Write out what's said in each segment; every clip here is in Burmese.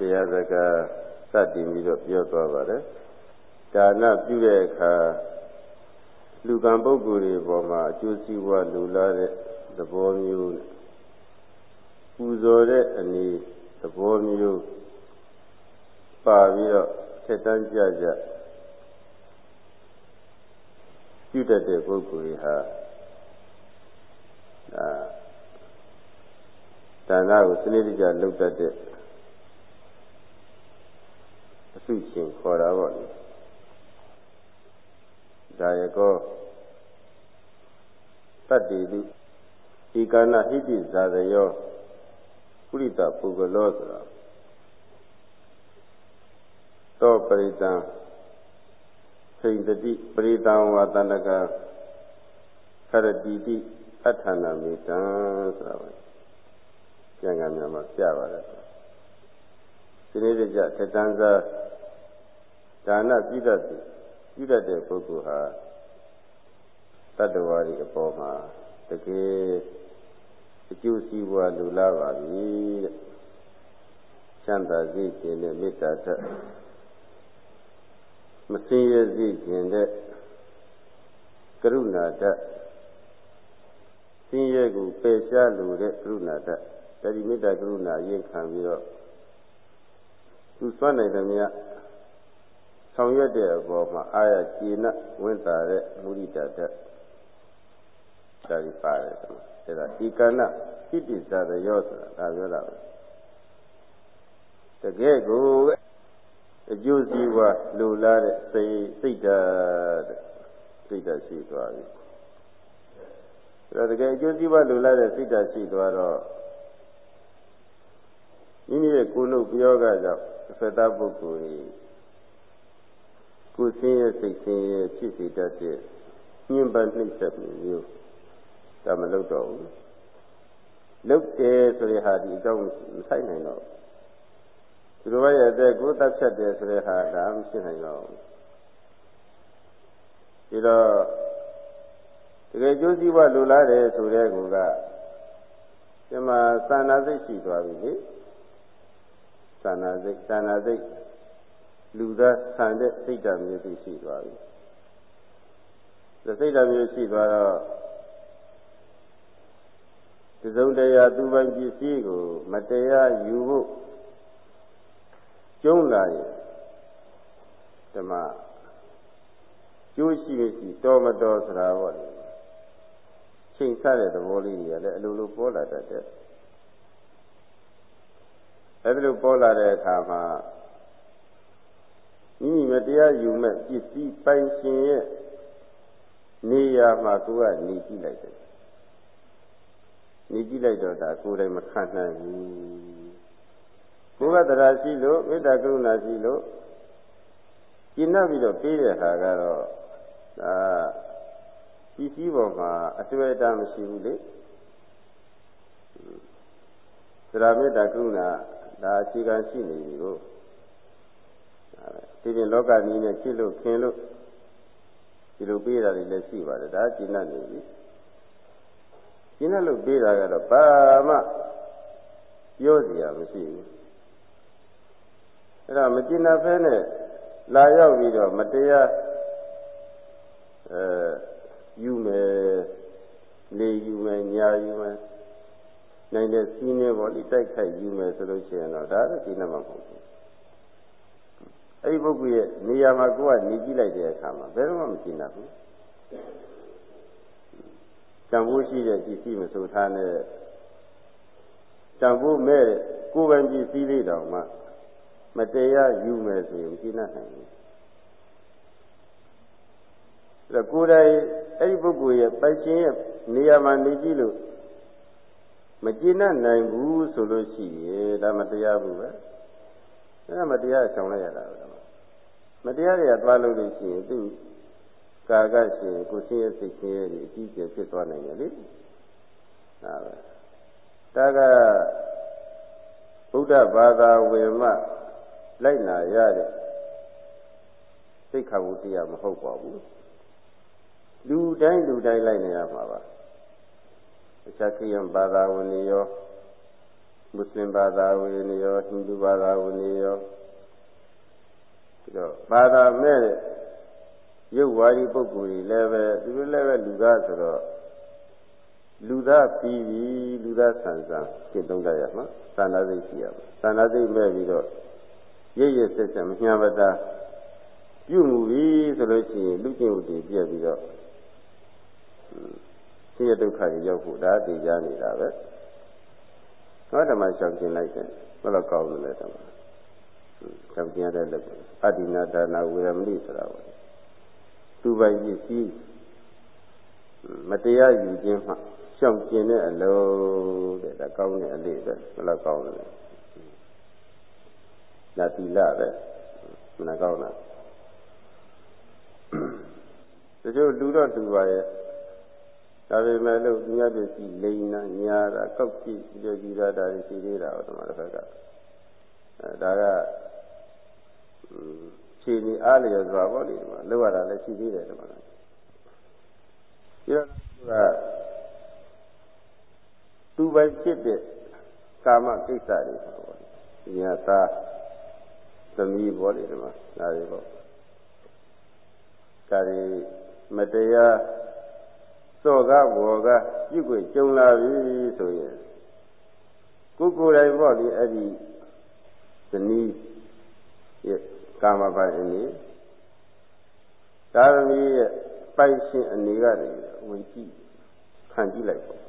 တရားစကားစတင်ပြီးတော့ပြောသွားပါတယ်ဒါနပြုတဲ့အခါလူကံပုဂ္ဂိုလ်တွေပေါ်မှာအကျိုးစီးပွားလူလာတဲ့သဘောမျိုးပူဇော်တဲ့အနေသဘောမျိုးပါပြီးတော့ထက်တန်းကြကြပြုတတ်တဲ့ပုဂ္ဂိုလ်တွေဟာဒါဒါနကိုစနစ်တကျလုပ်တတ်တဲ့အ စုရှင်ခေါ်တာပေါ့လေဒါရကောတတ္တိတုဧကနာဟိတိဇာတယောပုရိသပုဂ္ဂလောဆိုတာသောပရိတံခိတတိပရိတံဝါတန္တကခရတိတိအဋ္ဌာဏမေတံဆိုတာပဲကျန်ကများမှာပြပါတယ် ဒီနေ့တကြထတန်းစားဒါနပြုတတ်သည်ပြုတတ်တဲ့ပုဂ္ဂိုလ်ဟာတတ္တဝါတွေအပေါ်မှာတကယ်အကျိုးစီးပွားလူလာပါပြီတဲ့ချမ်းသာစေခြင်းနဲ့မေတ္တာထက်မစင်းရဲစေခြင်းတဲ့ကရုဏာဓာတ်စင်းရဲကိုပယ်ရှားလိုတဲ့ကရုဏာဓာတ်အဲဒီမေတ္တာကရုဏာရင်ခံပြီးတော့ သူစွမ်းနိုင်သမျှဆောင်ရွက်တဲ့အပေါ်မှာအာရကျေနပ်ဝင်တာတဲ့မုရိဒတတ်ဒါဒီပါတယ်အဲဒါဤကဏဟိတိဇာတရောဆိုတာဒါပြောတာပဲတကယ်ကိုအကျိုးစီးပွားလိုလားတဲ့စိတ်စိတ်ဓာတ်စိတ်ဓာတ်ရှိသွားပြီအဲဒါတကယ်အကျိုးစီးပွားလိုလားတဲ့စိတ်ဓာတ်ရှိသွားတော့မိမိရဲ့ကိုယ်လို့ပြောကကြောင့် အဖက်သားပုဂ္ဂိုလ်ကြီးကိုယ်ဆင်းရဲစိတ်ဆင်းရဲဖြစ်စေတတ်တဲ့ညှဉ်းပန်းနှိပ်စက်မှုမျိုးဒါမလုပ်တော့ဘူးလုပ်တယ်ဆိုတဲ့ဟာဒီအကြောင်းမဆိုင်နိုင်တော့သူတို့ရဲ့အသက်ကိုတပ်ဖြတ်တယ်ဆိုတဲ့ဟာဒါမှဖြစ်နိုင်တော့ဒီတော့တကယ်ကျိုးစည်းဝလူလားတယ်ဆိုတဲ့ကူကဒီမှာသာနာစိတ်ရှိသွားပြီလေ သာနာစိတ်သာနာစိတ်လူသားဆန်တဲ့စိတ်ဓာတ်မျိုးသိရှိသွားပြီဒီစိတ်ဓာတ်မျိုးရှိသွားတော့ဒီစုံတရားသူပိုင်ပစ္စည်းကို မတရားယူဖို့ကျုံးလာရင်ဓမ္မကျိုးရှိမရှိတော်မတော်ဆိုတာပေါ့လေချိန်ဆတဲ့သဘောလေးတွေကလည်းအလိုလိုပေါ်လာတတ်တယ် အဲဒီလိုပေါ်လာတဲ့အခါမှာမိမိမတရားယူမဲ့ပစ္စည်းပိုင်ရှင်ရဲ့နေရာမှာကိုယ်ကနေကြည့်လိုက်တယ်နေကြည့်လိုက်တော့ဒါကိုယ်တိုင်မခံနိုင်ဘူးကိုယ်ကတရားရှိလို့မေတ္တာကရုဏာရှိလို့ကျင့်နှပ်ပြီးတော့ပေးတဲ့ဟာကတော့ဒါပစ္စည်းပေါ်မှာအတွေ့အတာမရှိဘူးလေသရမေတ္တာကရုဏာ ဒါအခြေခံရှိနေပြီကိုဒီပြင်လောကကြီးနဲ့ဖြစ်လို့ခင်လို့ဒီလိုပေးတာတွေလည်းရှိပါတယ်ဒါကျင့်တ်နေပြီကျင့်တ်လို့ပေးတာကတော့ဘာမှပြောစရာမရှိဘူးအဲ့ဒါမကျင့်တ်ဖဲနဲ့လာရောက်ပြီးတော့မတရားအဲယူမယ်လေယူမယ်ညာယူမယ် နိုင်တဲ့စီးနေပေါ်ဒီတိုက်ခိုက်ယူမယ်ဆိုလို့ရှိရင်တော့ဒါလည်းကျင့်တ်မှာမဟုတ်ဘူးအဲ့ဒီပုဂ္ဂိုလ်ရဲ့နေရာမှာကိုယ်ကနေကြည့်လိုက်တဲ့အခါမှာဘယ်တော့မှမကျင်တတ်ဘူးတန်ဖိုးရှိတဲ့ပစ္စည်းမဆိုထားနဲ့တန်ဖိုးမဲ့ကိုယ်ပိုင်ပစ္စည်းလေးတောင်မှမတရားယူမယ်ဆိုရင်ကျင်တတ်နိုင်ဘူးအဲ့ကိုယ်တိုင်အဲ့ဒီပုဂ္ဂိုလ်ရဲ့ပိုက်ရှင်ရဲ့နေရာမှာနေကြည့်လို့ မကျင်တတ်နိုင်ဘူးဆိုလို့ရှိရင်ဒါမတရားဘူးပဲဒါမတရားဆောင်လိုက်ရတာပဲမတရားတွေကသွားလို့လို့ရှိရင်သူကာကရှင်ကိုရှင်းရစိတ်ရှင်းရဒီအကြီးကျယ်ဖြစ်သွားနိုင်တယ်လေဒါပဲဒါကဗုဒ္ဓဘာသာဝင်မှလိုက်နာရတဲ့စိတ်ခါမှုတရားမဟုတ်ပါဘူးလူတိုင်းလူတိုင်းလိုက်နေရမှာပါအ ခြားခရစ်ယာန်ဘာသာဝင်တွေရောမွတ်စလင်ဘာသာဝင်တွေရောဟိန္ဒူဘာသာဝင်တွေရောပြီးတော့ဘာသာမဲ့တဲ့ရုပ်ဝါဒီပုဂ္ဂိုလ်တွေလည်းပဲသူတို့လည်းပဲလူသားဆိုတော့လူသားပြီးပြီလူသားဆန်ဆန်ရှင်းသုံးတတ်ရမှာသာနာစိတ်ရှိရမှာသာနာစိတ်မဲ့ပြီးတော့ရရဆက်ဆက်မညာပတာပြုမှုပြီဆိုလို့ရှိရင်လူကျင့်ဝတ်တွေပြည့်ပြီးတော့ ဆင်းရဲဒုက္ခတွေရောက်ဖို့ဒါတည်ကြနေတာပဲဟောဓမ္မရှောင်ကျင်လိုက်တယ်ဘယ်လိုကောင်းလဲဓမ္မရှောင်ကျင်ရတဲ့လက်အတ္တိနာဒါနာဝေရမဏိဆိုတာပါသူပိုင်ပစ္စည်းမတရားယူခြင်းမှရှောင်ကျင်တဲ့အလုံးတဲ့ဒါကောင်းတဲ့အလေးပဲဘယ်လိုကောင်းလဲဒါတိလပဲမနာကောင်းလားတချို့လူတော့လူပါရဲ့ ဒါပေမဲ့လို့သူများပစ္စည်းလိန်နာညာတာကောက်ကြည့်ကြည့်ကြည့်တာဒါရှိသေးတာဟောဒီမှာတစ်ခါကအဲဒါကခြေနေအားလျော်စွာပေါ့လေဒီမှာလောက်ရတာလည်းရှိသေးတယ်ဒီမှာပြီးတော့ကသူပဲဖြစ်တဲ့ကာမကိစ္စတွေပေါ့ဒီညာသာသမီးပေါ့လေဒီမှာဒါတွေပေါ့ဒါတွေမတရား စော့ကားဘော်ကားပြုတ်ွကြုံလာပြီဆိုရင်ကိုယ်ကိုယ်တိုင်ပေါ့လေအဲ့ဒီဇနီးရဲ့ကာမပိုင်အနေသာသမီရဲ့ပိုင်ရှင်အနေကနေဝင်ကြည့်ခံကြည့်လိုက်ပေါ့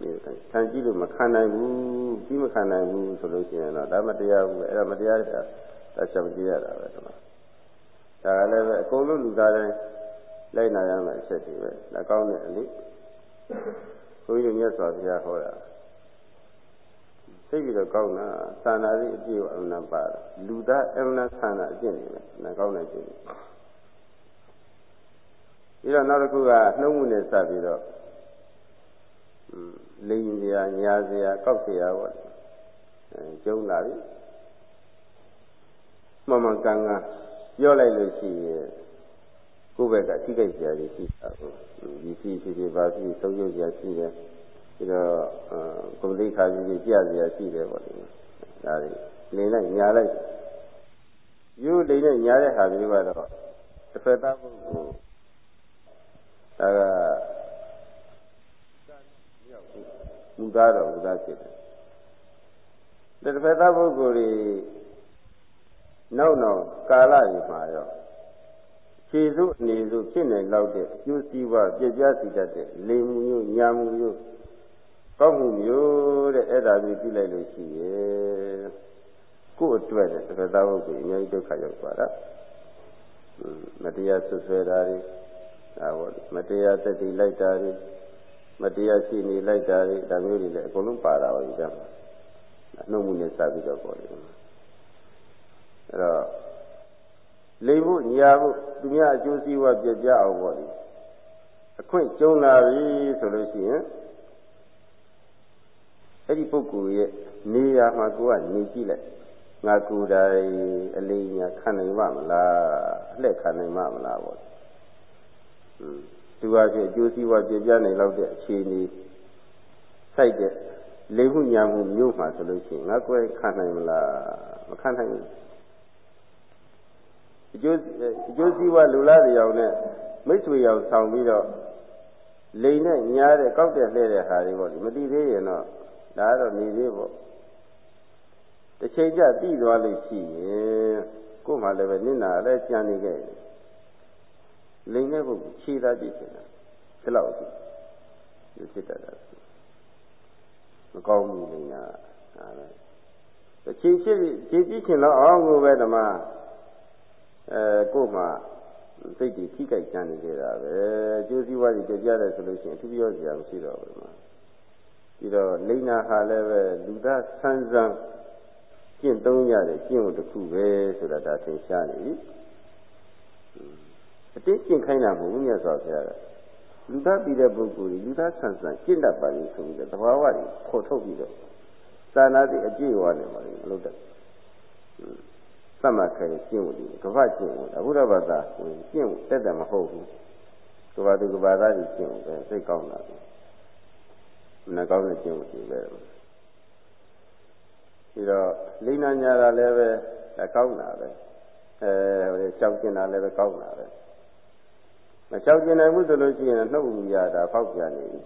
ဒီခံကြည့်လို့မခံနိုင်ဘူးပြီးမခံနိုင်ဘူးဆိုလို့ရှိရင်တော့ဒါမတရားဘူးအဲ့ဒါမတရားတာဒါချက်ကြည့်ရတာပဲဒီမှာဒါလည်းပဲအကုန်လုံးလူသားတိုင်း လိုက်နာရမယ့်အချက်တွေပဲဒါကောင်းတဲ့အလေးဘုန်းကြီးတို့မြတ်စွာဘုရားဟောတာသိပြီးတော့ကောင်းတာသာနာရေးအပြည့်အမနာပါလူသားအမနာဆန္ဒအကျင့်တွေပဲနာကောင်းတဲ့ကျင့်တွေပြီးတော့နောက်တစ်ခုကနှုံးမှုနဲ့စပြီးတော့လိန်စရာညာစရာကောက်စရာပေါ့အဲကျုံလာပြီမမကန်ကပြောလိုက်လို့ရှိရင် ကိုယ့်ဘက်ကထိခိုက်စရာတွေရှိတာကိုဒီစီဖြစ်ဖြစ်ပါစီဆုံးရုပ်စရာရှိတယ်ပြီးတော့ကုသိခါကြီးကြီးကြစရာရှိတယ်ပေါ့ဒီဒါတွေနေလိုက်ညာလိုက်ယူလိမ့်နဲ့ညာတဲ့ဟာမျိုးကတော့တစ်ဖက်သားပုဂ္ဂိုလ်ဒါကမူသားတော့မူသားဖြစ်တယ်တစ်ဖက်သားပုဂ္ဂိုလ်တွေနောက်နောက်ကာလကြီးမှာရော ခြေစုပ်အနေစုဖြစ်နေလောက်တဲ့အကျိုးစီးပွားပြည့်ပြားစီတတ်တဲ့လေမှုမျိုးညာမှုမျိုးကောက်မှုမျိုးတဲ့အဲ့ဒါမျိုးပြုလိုက်လို့ရှိရဲ့ကိုယ့်အတွက်တဲ့သက္ကသဝုတ်ကိုအများကြီးဒုက္ခရောက်သွားတာမတရားဆွဆွဲတာတွေဒါပေါ့မတရားတတိလိုက်တာတွေမတရားရှိနေလိုက်တာတွေဒါမျိုးတွေလည်းအကုန်လုံးပါတာပါဒီကမှာနှုတ်မှုနဲ့စပြီးတော့ပေါ့လေအဲ့တော့ လိမ်ဖို့ညာဖို့သူများအကျိုးစီးပွားပြကြအောင်ပေါ့လေအခွင့်ကျုံလာပြီဆိုလို့ရှိရင်အဲ့ဒီပုဂ္ဂိုလ်ရဲ့နေရာမှာကိုကနေကြည့်လိုက်ငါကိုယ်တိုင်အလေးညာခံနိုင်ပါမလားအလှည့်ခံနိုင်ပါမလားပေါ့ဟွန်းသူအဖြစ်အကျိုးစီးပွားပြပြနိုင်လောက်တဲ့အခြေအနေစိုက်တဲ့လိမ်မှုညာမှုမျိုးမှာဆိုလို့ရှိရင်ငါကိုယ်ခံနိုင်မလားမခံနိုင်ဘူး အကျိုးအကျိုးစီးပွားလူလားတရားနဲ့မိတ်ဆွေရောင်ဆောင်ပြီးတော့လိန်နဲ့ညားတဲ့ကောက်တဲ့လှဲတဲ့ဟာတွေပေါ့ဒီမသိသေးရင်တော့ဒါကတော့နေသေးပေါ့တစ်ချိန်ကျပြီးသွားလို့ရှိရင်ကို့မှာလည်းပဲနင့်နာလည်းကြံနေခဲ့လိန်တဲ့ပုဂ္ဂိုလ်ခြေသားကြည့်နေတာဒီလောက်ရှိဒီဖြစ်တတ်တာမကောင်းဘူးလိန်နာဟာပဲခြေဖြစ်ခြေကြည့်ချင်တော့အောင်ကိုပဲဓမ္မ အဲကို့မှာစိတ်ကြီးထိကြိုက်ကြံနေကြတာပဲအကျိုးစီးပွားကြီးကြကြတယ်ဆိုလို့ရှိရင်အထူးပြောစရာမရှိတော့ဘူးမှာပြီးတော့လိမ္မာဟာလည်းပဲလူသားဆန်းဆန်းကျင့်သုံးရတဲ့ကျင့်ဝတ်တစ်ခုပဲဆိုတာဒါသင်ရှားနေပြီအတိတ်ကျင့်ခိုင်းတာမဟုတ်ဘူးမြတ်စွာဘုရားကလူသားပြီးတဲ့ပုဂ္ဂိုလ်ကြီးလူသားဆန်းဆန်းကျင့်တတ်ပါလိမ့်ဆိုပြီးတော့သဘာဝကြီးခေါ်ထုတ်ပြီးတော့သာနာတိအပြည့်ဝနေပါလိမ့်မလို့တဲ့သ တ်မှတ်ခဲ့တဲ့ကျင့်ဝတ်ကြီးကမ္ဘာကျင့်ဝတ်အခုတော့ဘာသာကျင့်ဝတ်တက်တယ်မဟုတ်ဘူးကဘာသူကဘာသားကြီးကျင့်ဝတ်ပဲစိတ်ကောင်းတာပဲမနှကောင်းတဲ့ကျင့်ဝတ်ကြီးပဲပြီးတော့လိမ္မာညာတာလည်းပဲကောင်းတာပဲအဲဟိုကြောက်ကျင်တာလည်းပဲကောင်းတာပဲမလျှောက်ကျင်နိုင်ဘူးဆိုလို့ရှိရင်နှုတ်ဦးရတာဖောက်ပြန်နေပြီ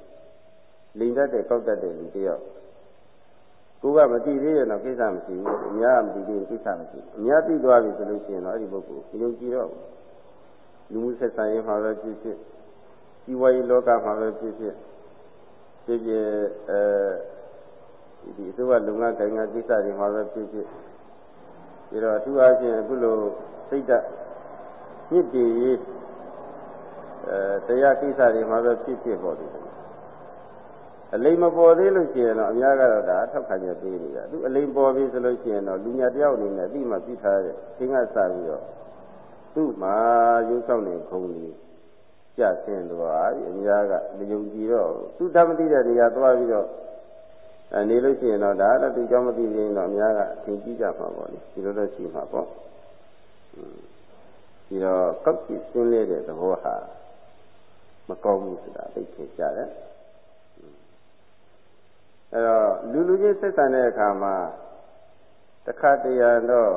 လိန်တတ်တဲ့ကောက်တတ်တဲ့လူတယောက် ကိုကမသိသေးရင်တော့ကိစ္စမရှိဘူးအများမသိသေးရင်ကိစ္စမရှိဘူးအများသိသွားပြီဆိုလို့ရှိရင်တော့အဲ့ဒီပုဂ္ဂိုလ်ယုံကြည်တော့လူမှုဆက်ဆံရေးမှာပဲဖြစ်ဖြစ်ဒီဝါရီလောကမှာပဲဖြစ်ဖြစ်ဖြစ်ဖြစ်အဲဒီအစိုးရလုပ်ငန်းကိုင်ငါကိစ္စတွေမှာပဲဖြစ်ဖြစ်ပြီးတော့အထူးအားဖြင့်အခုလိုစိတ်ဓာတ်ညစ်တည်ရေးအဲတရားကိစ္စတွေမှာပဲဖြစ်ဖြစ်ပေါ့ဒီ အလိမ်မပေါ်သေးလို့ရှိရင်တော့အများကတော့ဒါထောက်ခံချက်ပေးနေတာသူအလိမ်ပေါ်ပြီဆိုလို့ရှိရင်တော့လူညာတယောက်အနေနဲ့အတိမပြထားတဲ့သင်္ကစပြီးတော့သူ့မှာရုပ်ဆောင်နေခုံကြီးကြဆင်းသွားပြီအများကမယုံကြည်တော့သူတမသိတဲ့နေရာသွားပြီးတော့အနေလို့ရှိရင်တော့ဒါတော့သူကြောင့်မသိရင်တော့အများကသင်ကြည့်ကြမှာပေါ့လေဒီလိုတော့ရှိမှာပေါ့ဒီတော့ကောက်ကြည့်ရှင်းလေးတဲ့သဘောဟာမကောင်းဘူးဆိုတာသိချင်ကြတယ် အဲတော့လူလူချင်းဆက်ဆံတဲ့အခါမှာတခါတရံတော့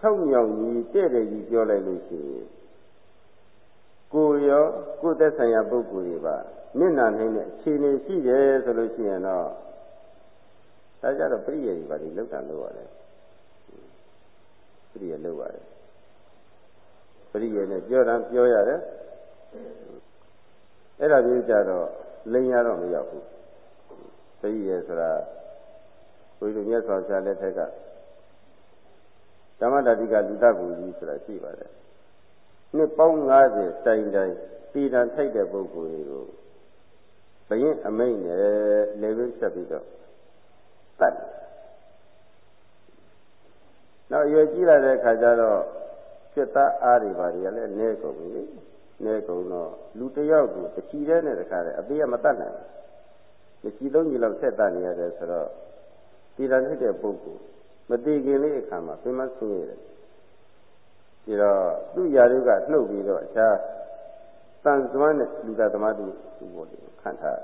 ဟို၆မြောင်ကြီးတဲ့တဲ့ကြီးပြောလိုက်လို့ရှိရင်ကိုရောကိုယ်သက်ဆိုင်ရာပုဂ္ဂိုလ်တွေပါမျက်နှာနိုင်တဲ့အခြေအနေရှိတယ်ဆိုလို့ရှိရင်တော့ဒါကြတော့ပြိယေကြီးပါဒီလောက်တာလို့ရတယ်ပြိယေလောက်ရတယ်ပြိယေနဲ့ပြောတာပြောရတယ်အဲ့ဒါမျိုးကြတော့ လိန်ရတော့မရောက်ဘူးပြိယေဆိုတာဘုရားမြတ်စွာဘုရားလက်ထက်ကဓမ္မတတိကလူတကူကြီးဆိုတာရှိပါတယ်နှစ်ပေါင်း90တိုင်တိုင်ပြည်တန်ထိုက်တဲ့ပုဂ္ဂိုလ်တွေကိုဘယင်းအမိတ်နဲ့လေဝိဆက်ပြီးတော့တတ်နောက်ရွယ်ကြည့်လာတဲ့အခါကျတော့စစ်သားအားတွေပါတွေကလည်းနဲကုန်ပြီ နဲကုန်တော့လူတယောက်ကိုတချီတဲ့နဲ့တခါတည်းအသေးကမတတ်နိုင်ဘူးတချီသုံးကြီးလောက်ဆက်တတ်နေရတယ်ဆိုတော့ပြည်တန်ထိုက်တဲ့ပုဂ္ဂိုလ်မတည်ခင်လေးအခါမှာပြမဆင်းရတယ်ဒီတော့သူ့ຢာတွေကနှုတ်ပြီးတော့အခြားတန်စွမ်းတဲ့လူသားသမားတို့ဒီပေါ်လေးခံထား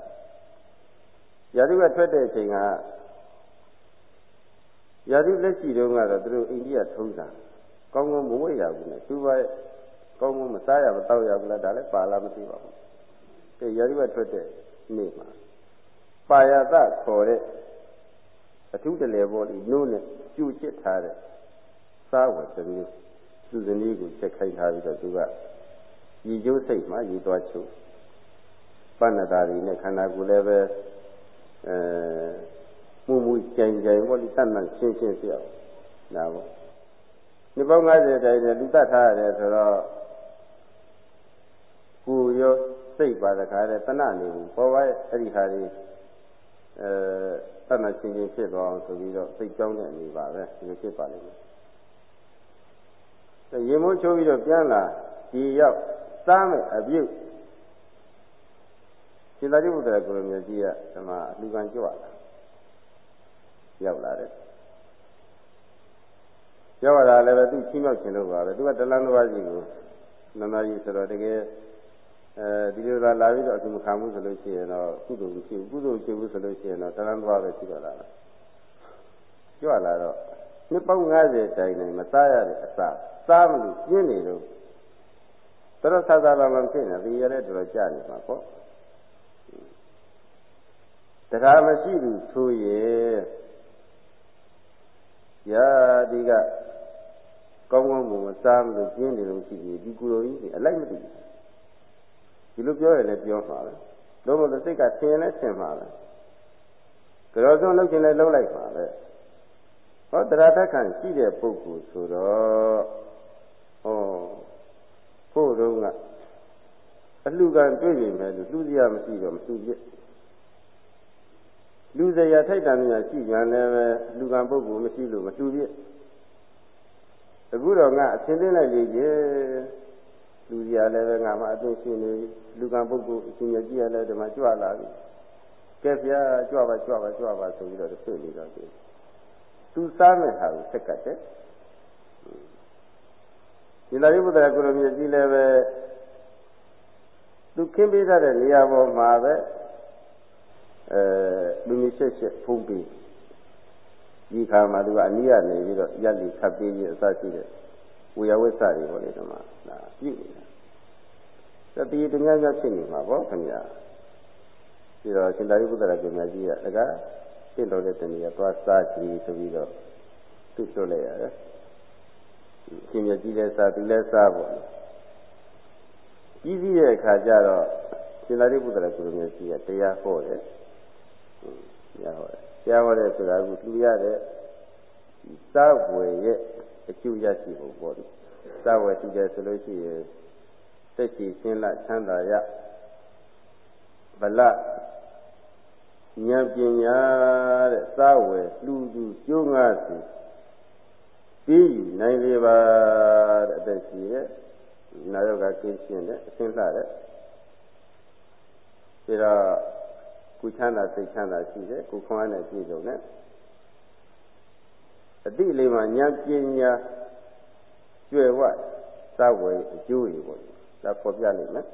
ຢာတွေကထွက်တဲ့အချိန်ကຢာတွေလက်ရှိတုန်းကတော့သူတို့အိန္ဒိယထုံးတာကောင်းကောင်းမဝဲရဘူးနဲ့သူပါ ကောင်းကောင်းမစားရမတောက်ရဘူးလားဒါလည်းပါလာမသိပါဘူးကဲຢာတွေကထွက်တဲ့နေ့မှာပါယသခေါ်တဲ့အထုတလေပေါ်လေးနိုးနဲ့ကျူချစ်ထားတဲ့စားဝတ်သမီးသူဇနီးကိုချက်ခိုင်းထားပြီးတော့သူကရည်ကျိုးစိတ်မှရည်သွားချုပ်ပဏ္ဏတာတွေနဲ့ခန္ဓာကိုယ်လည်းပဲအဲမှုမှုကြိမ်ကြိမ်ပေါ့ဒီတတ်မှန်ရှင်းရှင်းပြအောင်ဒါပေါ့ဒီပေါင်း90တိုင်နဲ့လူတတ်ထားရတယ်ဆိုတော့ ကိုယ်ရောစိတ်ပါတခါတည်းတဏှနေဘူးပေါ်ပါအဲ့ဒီဟာတွေအဲတတ်မှန်ရှင်းရှင်းဖြစ်သွားအောင်ဆိုပြီးတော့စိတ်ကြောင်းတဲ့အနေပါပဲဒီလိုဖြစ်ပါလိမ့်မယ်ရေမိုးချိုးပြီးတော့ပြန်လာဒီရောက်စားမဲ့အပြုတ်ရှင်သာရိပုတ္တရာကိုရမြတ်ကြီးကဓမ္မအလူကံကြွလာရောက်လာတယ်ရောက်လာလည်းပဲသူချင်းမြောက်ခြင်းလို့ပါပဲသူကတလန်းတစ်ပါးကြီးကိုနန္ဒကြီးဆိုတော့တကယ် အဲဒီလိုလာလာပြီးတော့အကျမခံဘူးဆိုလို့ရှိရင်တော့ကုသိုလ်မရှိဘူးကုသိုလ်ရှိဘူးဆိုလို့ရှိရင်တော့တလန်းတစ်ပါးပဲရှိတော့လာတာကြွလာတော့နှစ်ပေါင်း90တိုင်နေမစားရတဲ့အစာစားမလို့ပြင်းနေတော့တော်တော်သာသာလာမှဖြစ်နေဒီရတဲ့တော်တော်ကြာနေမှာပေါ့တရားမရှိဘူးဆိုရဲ့ရာဒီကကောင်းကောင်းမစားမလို့ပြင်းနေလို့ရှိပြီဒီကုလိုကြီးအလိုက်မသိဘူး ဒီလိုပြောရလည်းပြောမှာပဲလုံးဝစိတ်ကထင်လဲထင်မှာပဲကြောစုံလုပ်ခြင်းလည်းလုပ်လိုက်ပါပဲဟောတရားတခံရှိတဲ့ပုဂ္ဂိုလ်ဆိုတော့ဟောဖို့တော့ကအလှကံတွေ့ပြီမဲ့လူလူစရာမရှိတော့မသူပြစ်လူစရာထိုက်တန်များရှိကြတယ်ပဲလူကံပုဂ္ဂိုလ်မရှိလို့မတူပြစ်အခုတော့ငါအသင်သိလိုက်လေကျ လူစရာလည်းပဲငါမှအသိရှိနေလူကံပုဂ္ဂိုလ်အရှင်မြတ်ကြီးရလည်းဒီမှာကြွလာပြီကဲဗျာကြွပါကြွပါကြွပါဆိုပြီးတော့ဆွေးနေတော့တယ်သူစားမဲ့ဟာကိုဆက်ကတ်တယ်ဒီလာရိပုတ္တရာကိုရမြတ်ကြီးလည်းပဲသူခင်းပေးတဲ့နေရာပေါ်မှာပဲအဲလူမျိုးချက်ချက်ဖုံးပြီးဒီခါမှာသူကအနည်းကနေပြီးတော့ရက်လီခပ်ပေးခြင်းအစရှိတဲ့ ဝေယဝိသတွေပေါ့လေဒီမှာဒါပြုနေတာတတိတများများဖြစ်နေမှာပေါ့ခင်ဗျာပြီးတော့ရှင်သာရိပုတ္တရာကျမကြီးကတကားရှင်းတော်တဲ့တဏှာသွားစားကြည့်ဆိုပြီးတော့သူ့လွတ်လိုက်ရတယ်ရှင်မြကြီးလည်းစားသူလည်းစားပေါ့ကြီးကြီးတဲ့အခါကျတော့ရှင်သာရိပုတ္တရာကုလိုမြတ်ကြီးကတရားဟောတယ်တရားဟောတယ်တရားဟောတယ်ဆိုတာကသူရတဲ့စာဝယ်ရဲ့ အကျိုးရရှိဖို့ပေါ့ဒီစာဝယ်ရှိတယ်ဆိုလို့ရှိရင်စိတ်ကြည်ရှင်းလာချမ်းသာရဗလဉာဏ်ပညာတဲ့စာဝယ်လူသူကျိုးငါစီပြီးယူနိုင်လေပါတဲ့အသက်ရှိရဲ့နာယောဂကင်းရှင်းတဲ့အရှင်းလှတဲ့ဒါတော့ကိုချမ်းသာစိတ်ချမ်းသာရှိတယ်ကိုခွန်အားနဲ့ပြည့်စုံတယ် အတိလေးမှာဉာဏ်ပညာကျွယ်ဝသဝေအကျိုးတွေပေါ့ဒါပေါ်ပြလိမ့်မယ်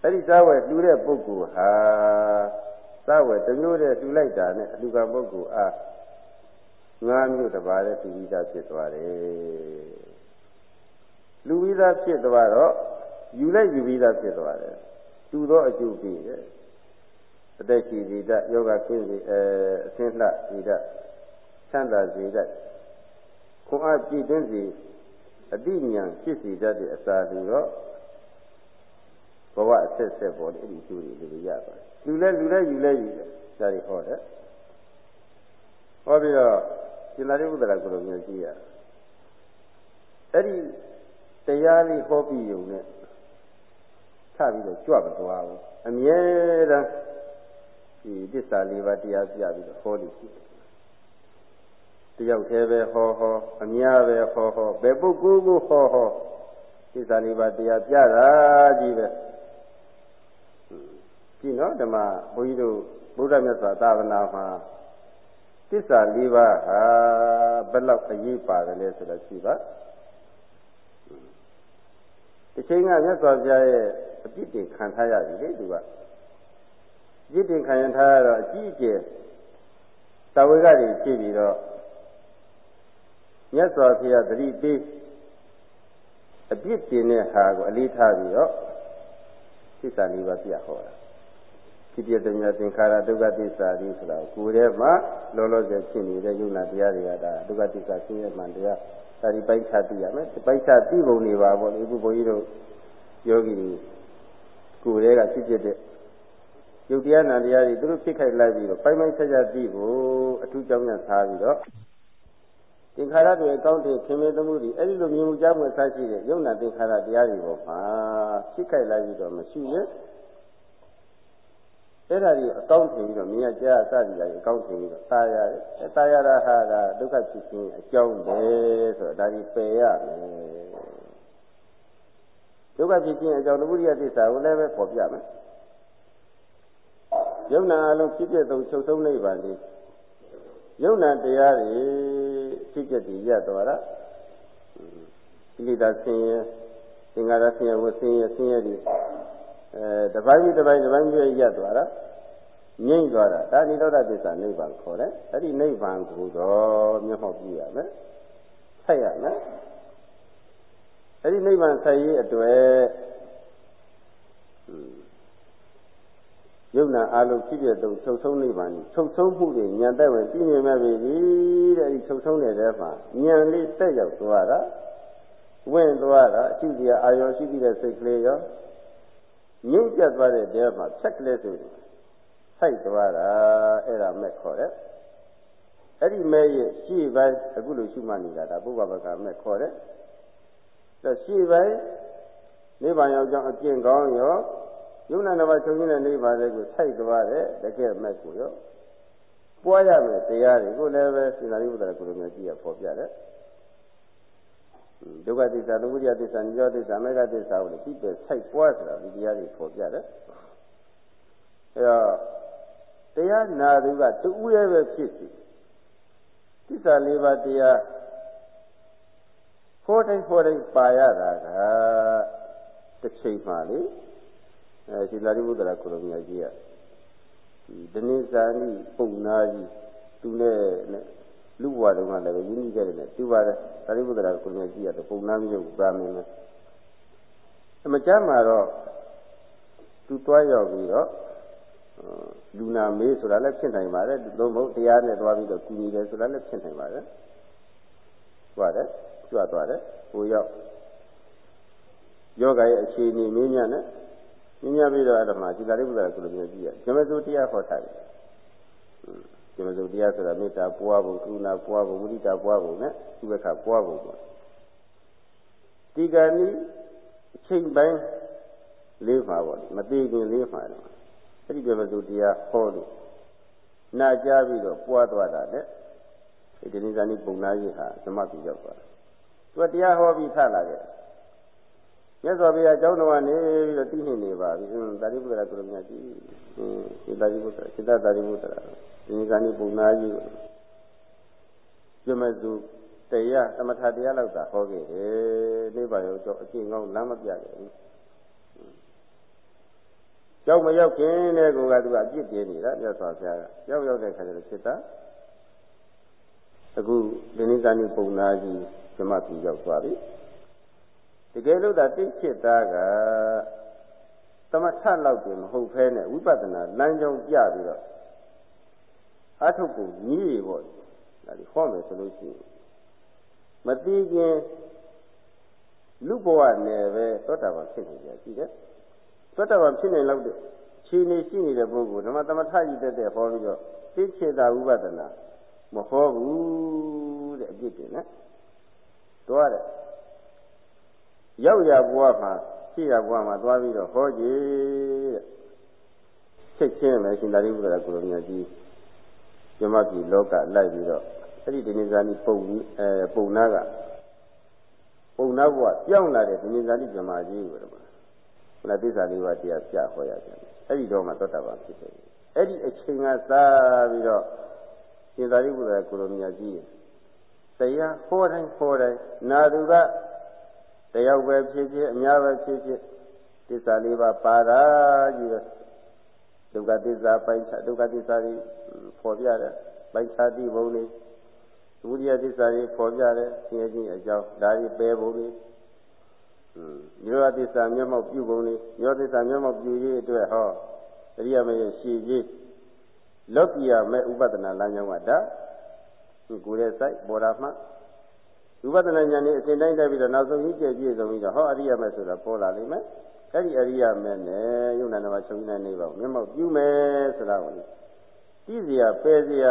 အဲ့ဒီသဝေလှူတဲ့ပုဂ္ဂိုလ်ဟာသဝေတမျိုးတည်းလှူလိုက်တာနဲ့အလှူကပုဂ္ဂိုလ်အားငါးမျိုးတပါးတဲ့သူပြီးသားဖြစ်သွားတယ်လူပြီးသားဖြစ်သွားတော့ယူလိုက်ယူပြီးသားဖြစ်သွားတယ်တူသောအကျိုးပေးတယ်အသက်ရှိစေတတ်ယောဂကင်းစေအဲအသင်းလှစေတတ် ချမ်းသာစေတတ်ခွန်အားပြည့်သွင်းစေအတိညာဖြစ်စေတတ်တဲ့အစာတူတော့ဘဝအဆက်ဆက်ပေါ်တယ်အဲ့ဒီကျိုးတွေလူရပါတယ်လူလဲလူလဲယူလဲယူလဲဒါတွေဟောတယ်ဟောပြီးတော့ရှင်သာရိပုတ္တရာကိုလိုမျိုးကြည့်ရအဲ့ဒီတရားလေးဟောပြီးုံနဲ့ထပြီးတော့ကြွမသွားဘူးအမြဲတမ်းဒီတစ္ဆာလေးပါးတရားပြပြီးတော့ဟောလို့ရှိတယ် တယောက်တည်းပဲဟောဟောအများပဲဟောဟောဘယ်ပုဂ္ဂိုလ်ကိုဟောဟောသစ္စာလေးပါးတရားပြတာကြီးပဲကြည့်နော်ဓမ္မဘုန်းကြီးတို့ဘုရားမြတ်စွာသာသနာမှာသစ္စာလေးပါးဟာဘယ်လောက်အရေးပါတယ်လဲဆိုတော့ရှိပါဒီချိန်ကမြတ်စွာဘုရားရဲ့အပြစ်တင်ခံထားရပြီလေသူကပြစ်တင်ခံရထားရတော့အကြီးအကျယ်သဝေကတွေရှိပြီးတော့ မြတ်စွာဘုရားသတိပေးအပြစ်တင်တဲ့ဟာကိုအလေးထားပြီးတော့သစ္စာလေးပါးပြဟောတာဖြစ်ပြတဲ့မြတ်သင်္ခါရဒုက္ခသစ္စာဒီဆိုတာကိုယ်ထဲမှာလောလောဆယ်ဖြစ်နေတဲ့ယုံနာတရားတွေကဒါဒုက္ခသစ္စာရှင်းရမှန်တရားဒါဒီပိုက်ချသိရမယ်ပိုက်ချသိပုံနေပါပေါ့လေအခုဘုန်းကြီးတို့ယောဂီကိုယ်ထဲကဖြစ်ဖြစ်တဲ့ယုတ်တရားနာတရားတွေသူတို့ဖြစ်ခိုက်လိုက်ပြီးတော့ပိုင်ပိုင်ဆက်ဆက်သိဖို့အထူးကြောင့်ညာထားပြီးတော့ သင်္ခါရတွေအကောင့်တွေခင်မေသမှုတွေအဲ့ဒီလိုမြင်မှုကြားမှုဆက်ရှိတဲ့ယုံနာသင်္ခါရတရားတွေပေါ်မှာဖြစ်ခိုက်လိုက်ပြီးတော့မရှိရင်အဲ့ဒါကြီးအကောင့်ထင်ပြီးတော့မြင်ရကြားအစသည်တွေအကောင့်ထင်ပြီးတော့သာရတယ်အဲသာရတာဟာကဒုက္ခဖြစ်ခြင်းအကြောင်းပဲဆိုတော့ဒါကြီးပယ်ရမယ်ဒုက္ခဖြစ်ခြင်းအကြောင်းသမုဒိယသစ္စာကိုလည်းပဲပေါ်ပြမယ်ယုံနာအလုံးဖြစ်ဖြစ်သုံးချုပ်ဆုံးနိဗ္ဗာန်ဒီယုံနာတရားတွေ ဖြစ်ဖြစ်ဒီရသွားတာကိလေသာဆင်းရဲသင်္ခါရဆင်းရဲဝဆင်းရဲဆင်းရဲဒီအဲတပိုင်းပြီးတပိုင်းတပိုင်းပြီးရသွားတာငြိမ့်သွားတာဒါနိရောဓသစ္စာနိဗ္ဗာန်ခေါ်တယ်အဲ့ဒီနိဗ္ဗာန်ကိုတော့မျက်မှောက်ပြုရမယ်ဆက်ရမယ်အဲ့ဒီနိဗ္ဗာန်ဆက်ရေးအတွက် ယုံနာအလုံးဖြစ်ပြတော့ချုပ်ဆုံးနိဗ္ဗာန်ချုပ်ဆုံးမှုတွေဉာဏ်တက်ဝင်ပြည့်မြဲမဲ့ပြီတဲ့အဲဒီချုပ်ဆုံးတဲ့ထဲမှာဉာဏ်လေးတက်ရောက်သွားတာဝင်သွားတာအရှိတရားအာရောရှိပြီးတဲ့စိတ်ကလေးရောငြိမ့်ပြတ်သွားတဲ့တဲမှာဖြက်ကလေးဆိုစိုက်သွားတာအဲ့ဒါမဲ့ခေါ်တယ်အဲ့ဒီမဲ့ရဲ့ရှေ့ပိုင်းအခုလိုရှုမှတ်နေတာဒါပုဗ္ဗဘကမဲ့ခေါ်တယ်အဲ့ရှေ့ပိုင်းနိဗ္ဗာန်ရောက်ကြောင်းအကျင့်ကောင်းရော ယုံနာနှစ်ပါးချုပ်ရင်းတဲ့နိဗ္ဗာန်ကိုစိုက်သွားတဲ့တကယ်မဲ့ကိုရောပွားရမယ်တရားတွေကိုလည်းပဲစေနာရိပုတ္တရာကိုလိုမျိုးကြည့်ရဖော်ပြတယ်ဒုက္ခသစ္စာသမုဒယသစ္စာနိရောဓသစ္စာမေဃသစ္စာကိုလည်းပြီးပဲစိုက်ပွားဆိုတာဒီတရားတွေဖော်ပြတယ်အဲတော့တရားနာသူကတူဦးရဲပဲဖြစ်စီသစ္စာလေးပါးတရားဟောတိုင်းဟောတိုင်းပါရတာကတစ်ချိန်မှလေ အဲဒီလာရိပုတ္တရာကိုလိုမြတ်ကြီးကဒီဒနိဇာနိပုံနာကြီးသူနဲ့ဘဝတုန်းကလည်းပဲယဉ်ကျေးခဲ့တယ်နဲ့သူပါတယ်သာရိပုတ္တရာကိုဉာဏ်ကြည့်ရတော့ပုံနာမျိုးဗာမင်းနဲ့အမကြမ်းမှာတော့သူတွားရောက်ပြီးတော့လူနာမေးဆိုတာလည်းဖြစ်နိုင်ပါတယ်သို့မဟုတ်တရားနဲ့တွားပြီးတော့ကူညီတယ်ဆိုတာလည်းဖြစ်နိုင်ပါတယ်တွားတယ်ကြွသွားတယ်ဟိုရောက်ယောဂရဲ့အခြေအနေမင်းများနဲ့ မင်းများပြီးတော့အဲ့ဒါမှဒီလာရိပုတ္တရာကိုလိုမျိုးကြည့်ရဇမစုတရားဟောထားတယ်ဇမစုတရားဆိုတာမေတ္တာပွားဖို့ကရုဏာပွားဖို့မုဒိတာပွားဖို့နဲ့ဥပ္ပခပွားဖို့ပေါ့ဒီကနေ့အချိန်ပိုင်းလေးမှာပေါ့မသေးခင်လေးမှာတော့အဲ့ဒီဇမစုတရားဟောလို့နာကြားပြီးတော့ပွားသွားတာနဲ့ဒီနေ့ဇာတိပုံနာကြီးဟာသမတ်ပြီးရောက်သွားတယ်သူကတရားဟောပြီးထလာခဲ့ မြတ်စွာဘုရားအကြောင်းတော်ကနေပြီးတော့သိနေနေပါပြီ။တာရိပုတ္တရာကိုရမြတ်ကြီး။အင်းဒီတာရိပုတ္တရာစိတ္တတာရိပုတ္တရာဒီနေ့ကနေ့ပုံနာကြီးကိုပြမစုတရားသမထတရားလောက်သာဟောခဲ့တယ်။နိဗ္ဗာန်ရောက်တော့အကျင့်ကောင်းလမ်းမပြခဲ့ဘူး။ရောက်မရောက်ခင်တဲ့ကောကသူကအပြစ်တင်နေတာမြတ်စွာဘုရားကရောက်ရောက်တဲ့ခါကျတော့စိတ္တအခုဒီနေ့ကနေ့ပုံနာကြီးဓမ္မပြည်ရောက်သွားပြီ တကယ်လို့သာသိဖြစ်သားကသမထလောက်တည်းမဟုတ်ဖဲနဲ့ဝိပဿနာလမ်းကြောင်းပြပြီးတော့အထုတ်ကိုကြီးရပေါ့ဒါဒီဟောမယ်ဆိုလို့ရှိရင်မသိခင်လူဘဝနဲ့ပဲသောတာပန်ဖြစ်နေကြရှိတယ်သောတာပန်ဖြစ်နေလောက်တဲ့ခြေနေရှိနေတဲ့ပုဂ္ဂိုလ်ဓမ္မသမထကြီးတက်တဲ့ဟောပြီးတော့သိချေတာဝိပဿနာမဟောဘူးတဲ့အပြစ်တင်နဲ့သွားတယ် ရောက်ရဘဝမှာရှိရဘဝမှာသွားပြီးတော့ဟောကြည်တဲ့ချက်ချင်းပဲရှင်သာရိပုတ္တရာကိုလိုမြတ်ကြီးဇမပြည်လောကလိုက်ပြီးတော့အဲ့ဒီဒိနေဇာတိပုံအဲပုံနာကပုံနာဘဝပြောင်းလာတဲ့ဒိနေဇာတိဇမကြီးကိုတော့ဘုရားသစ္စာလေးပါးတရားပြဟောရတယ်အဲ့ဒီတော့မှသောတာပန်ဖြစ်တယ်အဲ့ဒီအချိန်ကစားပြီးတော့ရှင်သာရိပုတ္တရာကိုလိုမြတ်ကြီးတရားဟောတိုင်းဟောတိုင်းနာသူက တယောက်ပဲဖြစ်ဖြစ်အများပဲဖြစ်ဖြစ်သစ္စာလေးပါးပါတာကြီးပဲဒုက္ခသစ္စာပိုင်းခြားဒုက္ခသစ္စာကြီးဖော်ပြတယ်ပိုင်းခြားတိဘုံလေးဝိရိယသစ္စာကြီးဖော်ပြတယ်ဆင်းရဲခြင်းအကြောင်းဒါကြီးပယ်ဘုံလေးညောသစ္စာမျက်မှောက်ပြုဘုံလေးညောသစ္စာမျက်မှောက်ပြုရေးအတွက်ဟောအရိယာမရဲ့ရှည်ကြီးလောကီယမဲ့ဥပဒနာလမ်းကြောင်းကဒါကိုယ်ရဲ့စိုက်ပေါ်တာမှ ဝိပဿနာဉာဏ်နဲ့အစဉ်တိုင်းတက်ပြီးတော့နောက်ဆုံးကြီးကျပြည့်စုံပြီးတော့ဟောအရိယာမဲ့ဆိုတာပေါ်လာလိမ့်မယ်အဲ့ဒီအရိယာမဲ့နဲ့ယုံနာနာမှာချုပ်နေနေပါဘူးမျက်မှောက်ပြုမယ်ဆိုတာကိုတိစရာပယ်စရာ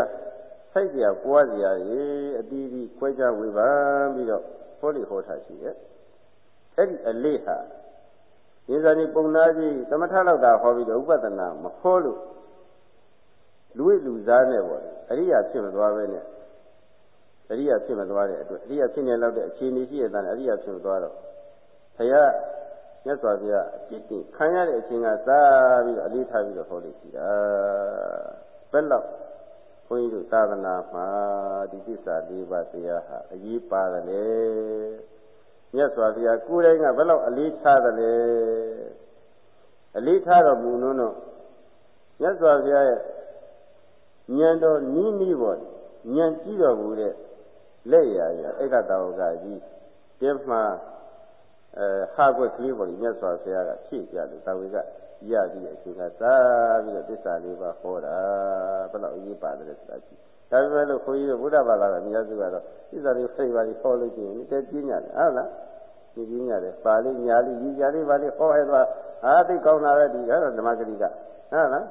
စိုက်စရာပွားစရာရေအတီးတီးခွဲခြားဝေဖန်ပြီးတော့ဟောလိဟောထားရှိတယ်အဲ့ဒီအလေးဟာဒီဇာတိပုံနာကြီးသမထလောက်တာဟောပြီးတော့ဥပဒနာမဟောလို့လူ့လူစားနဲ့ပေါ့အရိယာဖြစ်မသွားပဲနဲ့ အရိယာဖြစ်မသွားတဲ့အတွက်အရိယာဖြစ်နေလောက်တဲ့အခြေအနေရှိရတဲ့အရိယာဖြစ်မသွားတော့ဘုရားမြတ်စွာဘုရားအပြစ်တင်ခံရတဲ့အချိန်ကစားပြီးတော့အလေးထားပြီးတော့ဟောလို့ရှိတာဘယ်လောက်ဘုန်းကြီးတို့သာသနာမှာဒီသစ္စာလေးပါးတရားဟာအရေးပါတယ်လေမြတ်စွာဘုရားကိုယ်တိုင်ကဘယ်လောက်အလေးထားတယ်လဲအလေးထားတော်မူလို့တော့မြတ်စွာဘုရားရဲ့ဉာဏ်တော်နီးနီးပေါ်ဉာဏ်ကြည့်တော်မူတဲ့ လက်ရရဧကတောကကြီးပြမှအဲဟာကွက်ကလေးပေါ်ကြီးမြတ်စွာဘုရားကဖြည့်ပြလို့သာဝေကရပြီးအချိန်ကစားပြီးတော့သစ္စာလေးပါဟောတာဘယ်လောက်အရေးပါတယ်ဆိုတာကြည့်ဒါပေမဲ့လို့ခွန်ကြီးတို့ဘုရားဘာသာကအများစုကတော့သစ္စာလေးဖိတ်ပါလေးဟောလို့ရှိရင်တည်းပြင်းရတယ်ဟုတ်လားပြင်းပြင်းရတယ်ပါဠိညာလေးကြီးကြလေးပါလေးဟောဟဲ့သွားအာသိကောင်းတာပဲဒီကတော့ဓမ္မဂရိကဟုတ်လား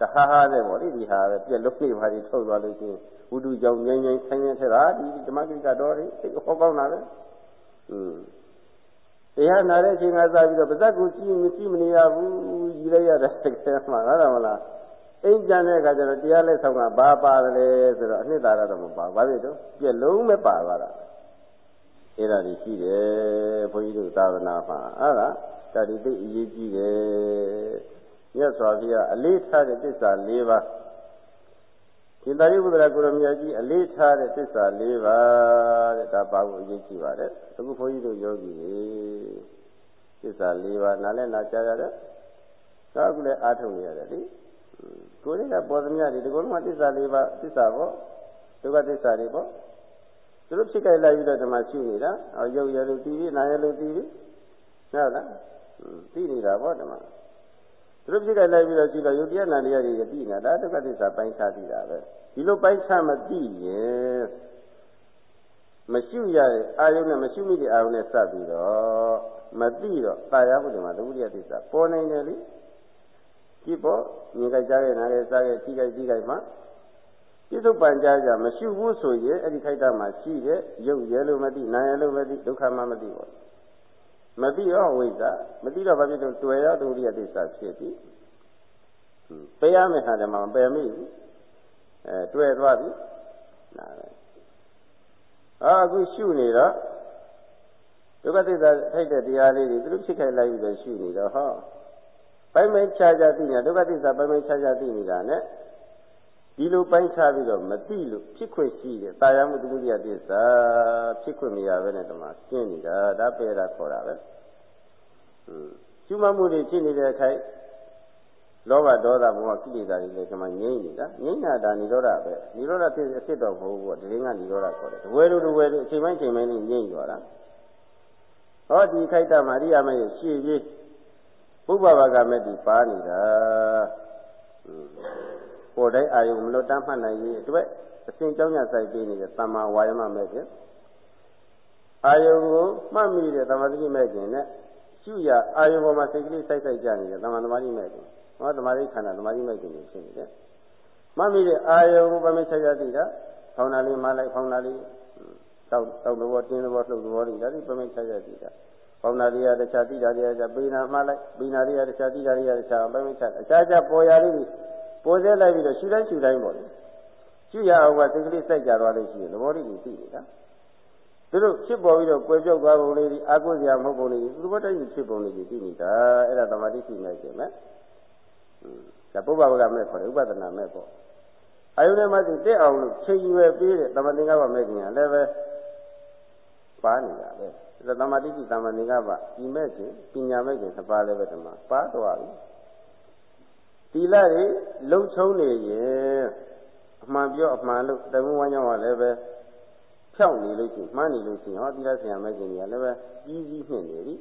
တဟာဟာတဲ့ပေါ့လေဒီဟာပဲပြက်လုံးနေပါလိထုတ်သွားလို့ရှိရင် ဝုဒ္ဓကြောင့်ငြိမ်ငြိမ်ဆိုင်ရင်ထက်တာဒီဓမ္မဂရိကတော့လေသိဟောကောင်းတာပဲอืมတရားနာတဲ့အချိန်ကစပြီးတော့ပါဇက်ကိုကြည့်မရှိမနေရဘူးယူလိုက်ရတဲ့တကယ်မှဟုတ်တယ်မလားအိမ်ကြံတဲ့အခါကျတော့တရားလက်ဆောင်ကဘာပါတယ်လဲဆိုတော့အနှစ်သာရတော့မပါဘာဖြစ်တော့ပြက်လုံးပဲပါသွားတာအဲ့ဒါကြီးရှိတယ်ဘုန်းကြီးတို့သာသနာမှာဟုတ်လားဒါဒီသိအရေးကြီးတယ်မြတ်စွာဘုရားအလေးထားတဲ့သစ္စာ၄ပါး ရှင်သာရိပုတ္တရာကိုရမကြီးအလေးထားတဲ့သစ္စာ၄ပါးတဲ့ဒါပါဖို့အရေးကြီးပါတယ်အခုဘုန်းကြီးတို့ယောဂီတွေသစ္စာ၄ပါးနားလဲနာကြားရတယ်ဒါအခုလည်းအားထုတ်နေရတယ်လေကိုယ်တွေကပေါ်သမျှတွေဒီကုလုံးကသစ္စာ၄ပါးသစ္စာပေါ့ဒုက္ခသစ္စာတွေပေါ့သူတို့ဖြစ်ကြလိုက်ပြီးတော့ဓမ္မရှိနေတာအော်ရုပ်ရလို့တီးပြီးနာရလို့တီးပြီးဟုတ်လားသိနေတာပေါ့ဓမ္မ သူတို့ဖြစ်ကြလိုက်ပြီးတော့ရှိတော့ယုတ်တရားနာတရားတွေသိနေတာဒုက္ခသစ္စာပိုင်းခြားသိတာပဲဒီလိုပိုင်းခြားမသိရင်မရှိရတဲ့အာယုနဲ့မရှိမိတဲ့အာယုနဲ့စပ်ပြီးတော့မသိတော့တာယာဖို့ဒီမှာသဝိရသစ္စာပေါ်နေတယ်လေကြည့်ပေါ့မြင်ကြကြရဲ့နားရဲ့စားရဲ့ထိကြကြည့်ကြမှပြစ္ဆုတ်ပံကြကြမရှိဘူးဆိုရင်အဲ့ဒီခိုက်တာမှာရှိတဲ့ရုပ်ရဲလို့မသိနာရလို့မသိဒုက္ခမှမသိပါဘူး မသိရောဝိဇ္ဇာမသိတော့ဘာဖြစ်လို့တွေ့ရောဒုတိယသစ္စာဖြစ်ပြီပယ်ရမယ့်ဟာတည်းမှာမပယ်မိဘူးအဲတွေ့သွားပြီနားပဲအာအခုရှုနေတော့ဒုက္ခသစ္စာထိုက်တဲ့တရားလေးတွေသူတို့ဖြစ်ခိုက်လိုက်ပြီးတော့ရှုနေတော့ဟောပိုင်းပိုင်းခြားခြားသိနေတာဒုက္ခသစ္စာပိုင်းပိုင်းခြားခြားသိနေတာ ਨੇ ဒီလိုပိုင်းခြားပြီးတော့မသိလို့ဖြစ်ခွင့်ရှိတယ်။တာယာမှုသမုဒိယသစ္စာဖြစ်ခွင့်မရဘဲနဲ့တမရှင်းနေတာဒါပေတာခေါ်တာပဲ။ဟွန်းကျူးမမှုတွေဖြစ်နေတဲ့အခိုက်လောဘဒေါသမောဟကိလေသာတွေလည်းဒီမှာငြိမ့်နေတာငြိမ့်တာဒါနိရောဓပဲနိရောဓဖြစ်အစ်စ်တော့မဟုတ်ဘူးကဒီငါနိရောဓခေါ်တယ်တဝဲလိုတဝဲလိုအချိန်ပိုင်းချိန်ပိုင်းနဲ့ငြိမ့်သွားတာဟောဒီခိုက်တာမာရိယာမရဲ့ရှေ့ပြေးပုဗ္ဗဘာကမဲ့ဒီပါနေတာ ပေါ်တိုင်းအာယုံမလွတ်တမ်းမှတ်နိုင်ရေးအတွက်အစဉ်ကြောင်းညာဆိုင်ပေးနေတဲ့သမ္မာဝါယမမဲ့ခင်အာယုံကိုမှတ်မိတဲ့သမာဓိမဲ့ခင်နဲ့ရှုရအာယုံပေါ်မှာစိတ်ကလေးစိုက်စိုက်ကြနေတဲ့သမာသမာဓိမဲ့ခင်ဟောသမာဓိခန္ဓာသမာဓိမဲ့ခင်ဖြစ်နေတယ်မှတ်မိတဲ့အာယုံကိုဗမေချာချာသိတာဖောင်းနာလေးမှလိုက်ဖောင်းနာလေးတောက်တောက်သဘောတင်းသဘောလှုပ်သဘောတွေဒါဒီဗမေချာချာသိတာပေါနာရိယတခြားတိတာရိယတခြားပိနာမှလိုက်ပိနာရိယတခြားတိတာရိယတခြားဘယ်မှာချအခြားခြားပေါ်ရလေး ပေါ်စေလိုက်ပြီးတော့ရှူတိုင်းရှူတိုင်းပေါ့လေရှူရအောင်ကစိတ်ကလေးစိုက်ကြသွားလို့ရှိရင်သဘောလေးကိုသိနေတာသူတို့ဖြစ်ပေါ်ပြီးတော့ကွယ်ပြောက်သွားပုံလေးဒီအာကိုစရာမဟုတ်ပုံလေးဒီသဘောတိုင်းဖြစ်ပုံလေးကိုသိနေတာအဲ့ဒါသမာဓိရှိနေခြင်းပဲဒါပုဗ္ဗဝကမဲ့ခေါ်တယ်ဥပဒနာမဲ့ပေါ့အာယုန်နဲ့မှသိတက်အောင်လို့ချိန်ရွယ်ပေးတဲ့သမထင်္ကပမဲ့ခင်ကလည်းပဲပါနေတာပဲဒါသမာဓိရှိသမာဓိကပဒီမဲ့ခြင်းပညာမဲ့ခြင်းသပါလည်းပဲဓမ္မပါသွားပြီ သီလတွေလုံချုံနေရင်အမှန်ပြောအမှန်လို့တမှုဝမ်းကြောင်းကလည်းပဲဖြောင့်နေလို့ရှိရင်မှန်းနေလို့ရှိရင်ဟောသီလဆရာမဲ့ခြင်းကြီးကလည်းပဲကြီးကြီးနှင့်နေပြီ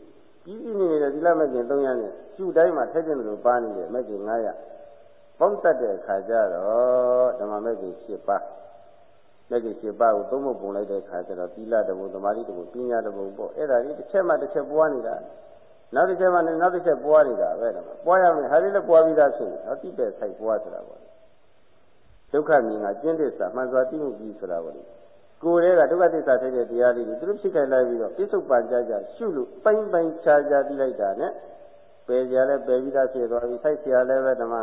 ကြီးကြီးနေတဲ့သီလမဲ့ခြင်း300နဲ့ကျူတိုင်းမှာထိုက်တဲ့လိုပါနေတဲ့မဲ့ခြင်း900ပေါင်းတတ်တဲ့အခါကျတော့ဓမ္မမဲ့ခြင်း7ပါးလက်ကြီး7ပါးကိုသုံးဖို့ပုံလိုက်တဲ့အခါကျတော့သီလတဘုံသမာဓိတဘုံပညာတဘုံပေါ့အဲ့ဒါကြီးတစ်ချက်မှတစ်ချက်ပွားနေတာ နောက်တစ်ချက်မှနောက်တစ်ချက်ပွားနေတာပဲတော့ပွားရမယ်ဟာလေးလည်းပွားပြီးသားဖြစ်နေဟောတိတဲ့ဆိုင်ပွားဆိုတာပေါ့ဒုက္ခမြင်ကကျင့်သစ္စာမှန်စွာသိမှုပြီးဆိုတာပေါ့ကိုယ်တည်းကဒုက္ခသစ္စာထိုက်တဲ့တရားလေးတွေသူတို့ဖြစ်ခိုင်းလိုက်ပြီးတော့ပြစ္ဆုတ်ပန်ကြကြရှုလို့ပိုင်းပိုင်းခြားခြားပြီးလိုက်တာနဲ့ပယ်ကြလည်းပယ်ပြီးသားဖြစ်သွားပြီဆိုက်เสียလည်းပဲဓမ္မ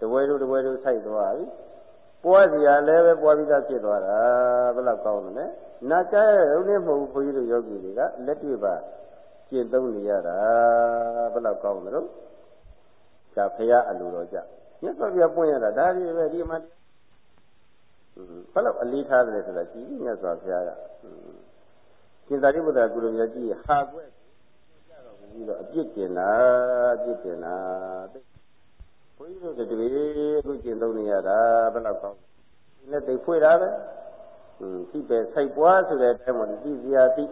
တဝဲတို့တဝဲတို့ဆိုက်သွားပြီပွားเสียလည်းပဲပွားပြီးသားဖြစ်သွားတာဘယ်လောက်ကောင်းလဲနာကြားရရုံနဲ့မဟုတ်ဘူးဘုန်းကြီးတို့ယောဂီတွေကလက်တွေ့ပါ ကျင့်သုံးနေရတာဘယ်လောက်ကောင်းလဲတော့ဒါဖရာအလိုတော်ကြမြတ်စွာဘုရားပွင့်ရတာဒါတွေပဲဒီမှာဘယ်လောက်အလေးထားတယ်ဆိုတာကြည့်မြတ်စွာဘုရားကကျင်သာရိပုတ္တရာကုလိုမြတ်ကြီးဟာကွက်ကြတော့ပြီးတော့အပြစ်တင်တာအပြစ်တင်တာဘုန်းကြီးတို့တည်းအခုကျင့်သုံးနေရတာဘယ်လောက်ကောင်းဒီလက်သိဖွေတာပဲอืมဒီပဲစိုက်ပွားဆိုတဲ့အတိုင်းမှာဒီစရာတိ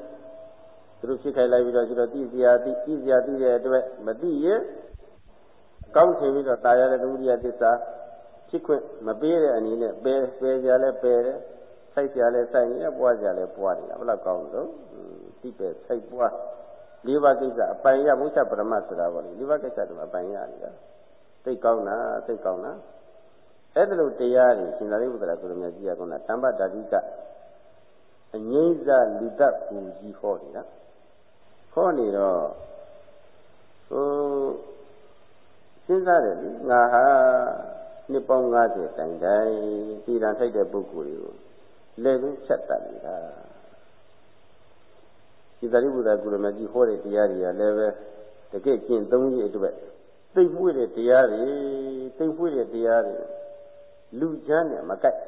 သူတို့ဖြစ်ခိုင်းလိုက်ပြီးတော့ကျတော့တိစရာတိတိစရာတိတဲ့အတွက်မတိရင်ကောင်းထင်ပြီးတော့တာရတဲ့သမုဒိယသစ္စာဖြစ်ခွင့်မပေးတဲ့အနေနဲ့ပယ်ပယ်ကြလဲပယ်တယ်စိုက်ကြလဲစိုက်နေပွားကြလဲပွားနေတာဘယ်လောက်ကောင်းလို့ဒီပဲစိုက်ပွားလေးပါးကိစ္စအပိုင်ရမုချပရမဆိုတာပေါ့လေလေးပါးကိစ္စတွေအပိုင်ရနေတာသိကောင်းတာသိကောင်းတာအဲ့ဒါလိုတရားတွေရှင်သာရိပုတ္တရာကိုရမကြီးကကောတမ္ပဓာတိကအငိမ့်စလူတတ်ပူကြီးဟောနေတာ ဟောနေတော့ဟိုစဉ်းစားတယ်လေငါဟာနှစ်ပေါင်း90တိုင်တိုင်ပြည်တော်ထိုက်တဲ့ပုဂ္ဂိုလ်တွေကိုလက်ပြီးဖြတ်တတ်နေတာဒီသတိဘုရားကုရမကြီးဟောတဲ့တရားတွေကလည်းပဲတကယ်ကျင့်သုံးရည်အတွက်သိမ့်မွေ့တဲ့တရားတွေသိမ့်မွေ့တဲ့တရားတွေလူချမ်းနဲ့မကိုက်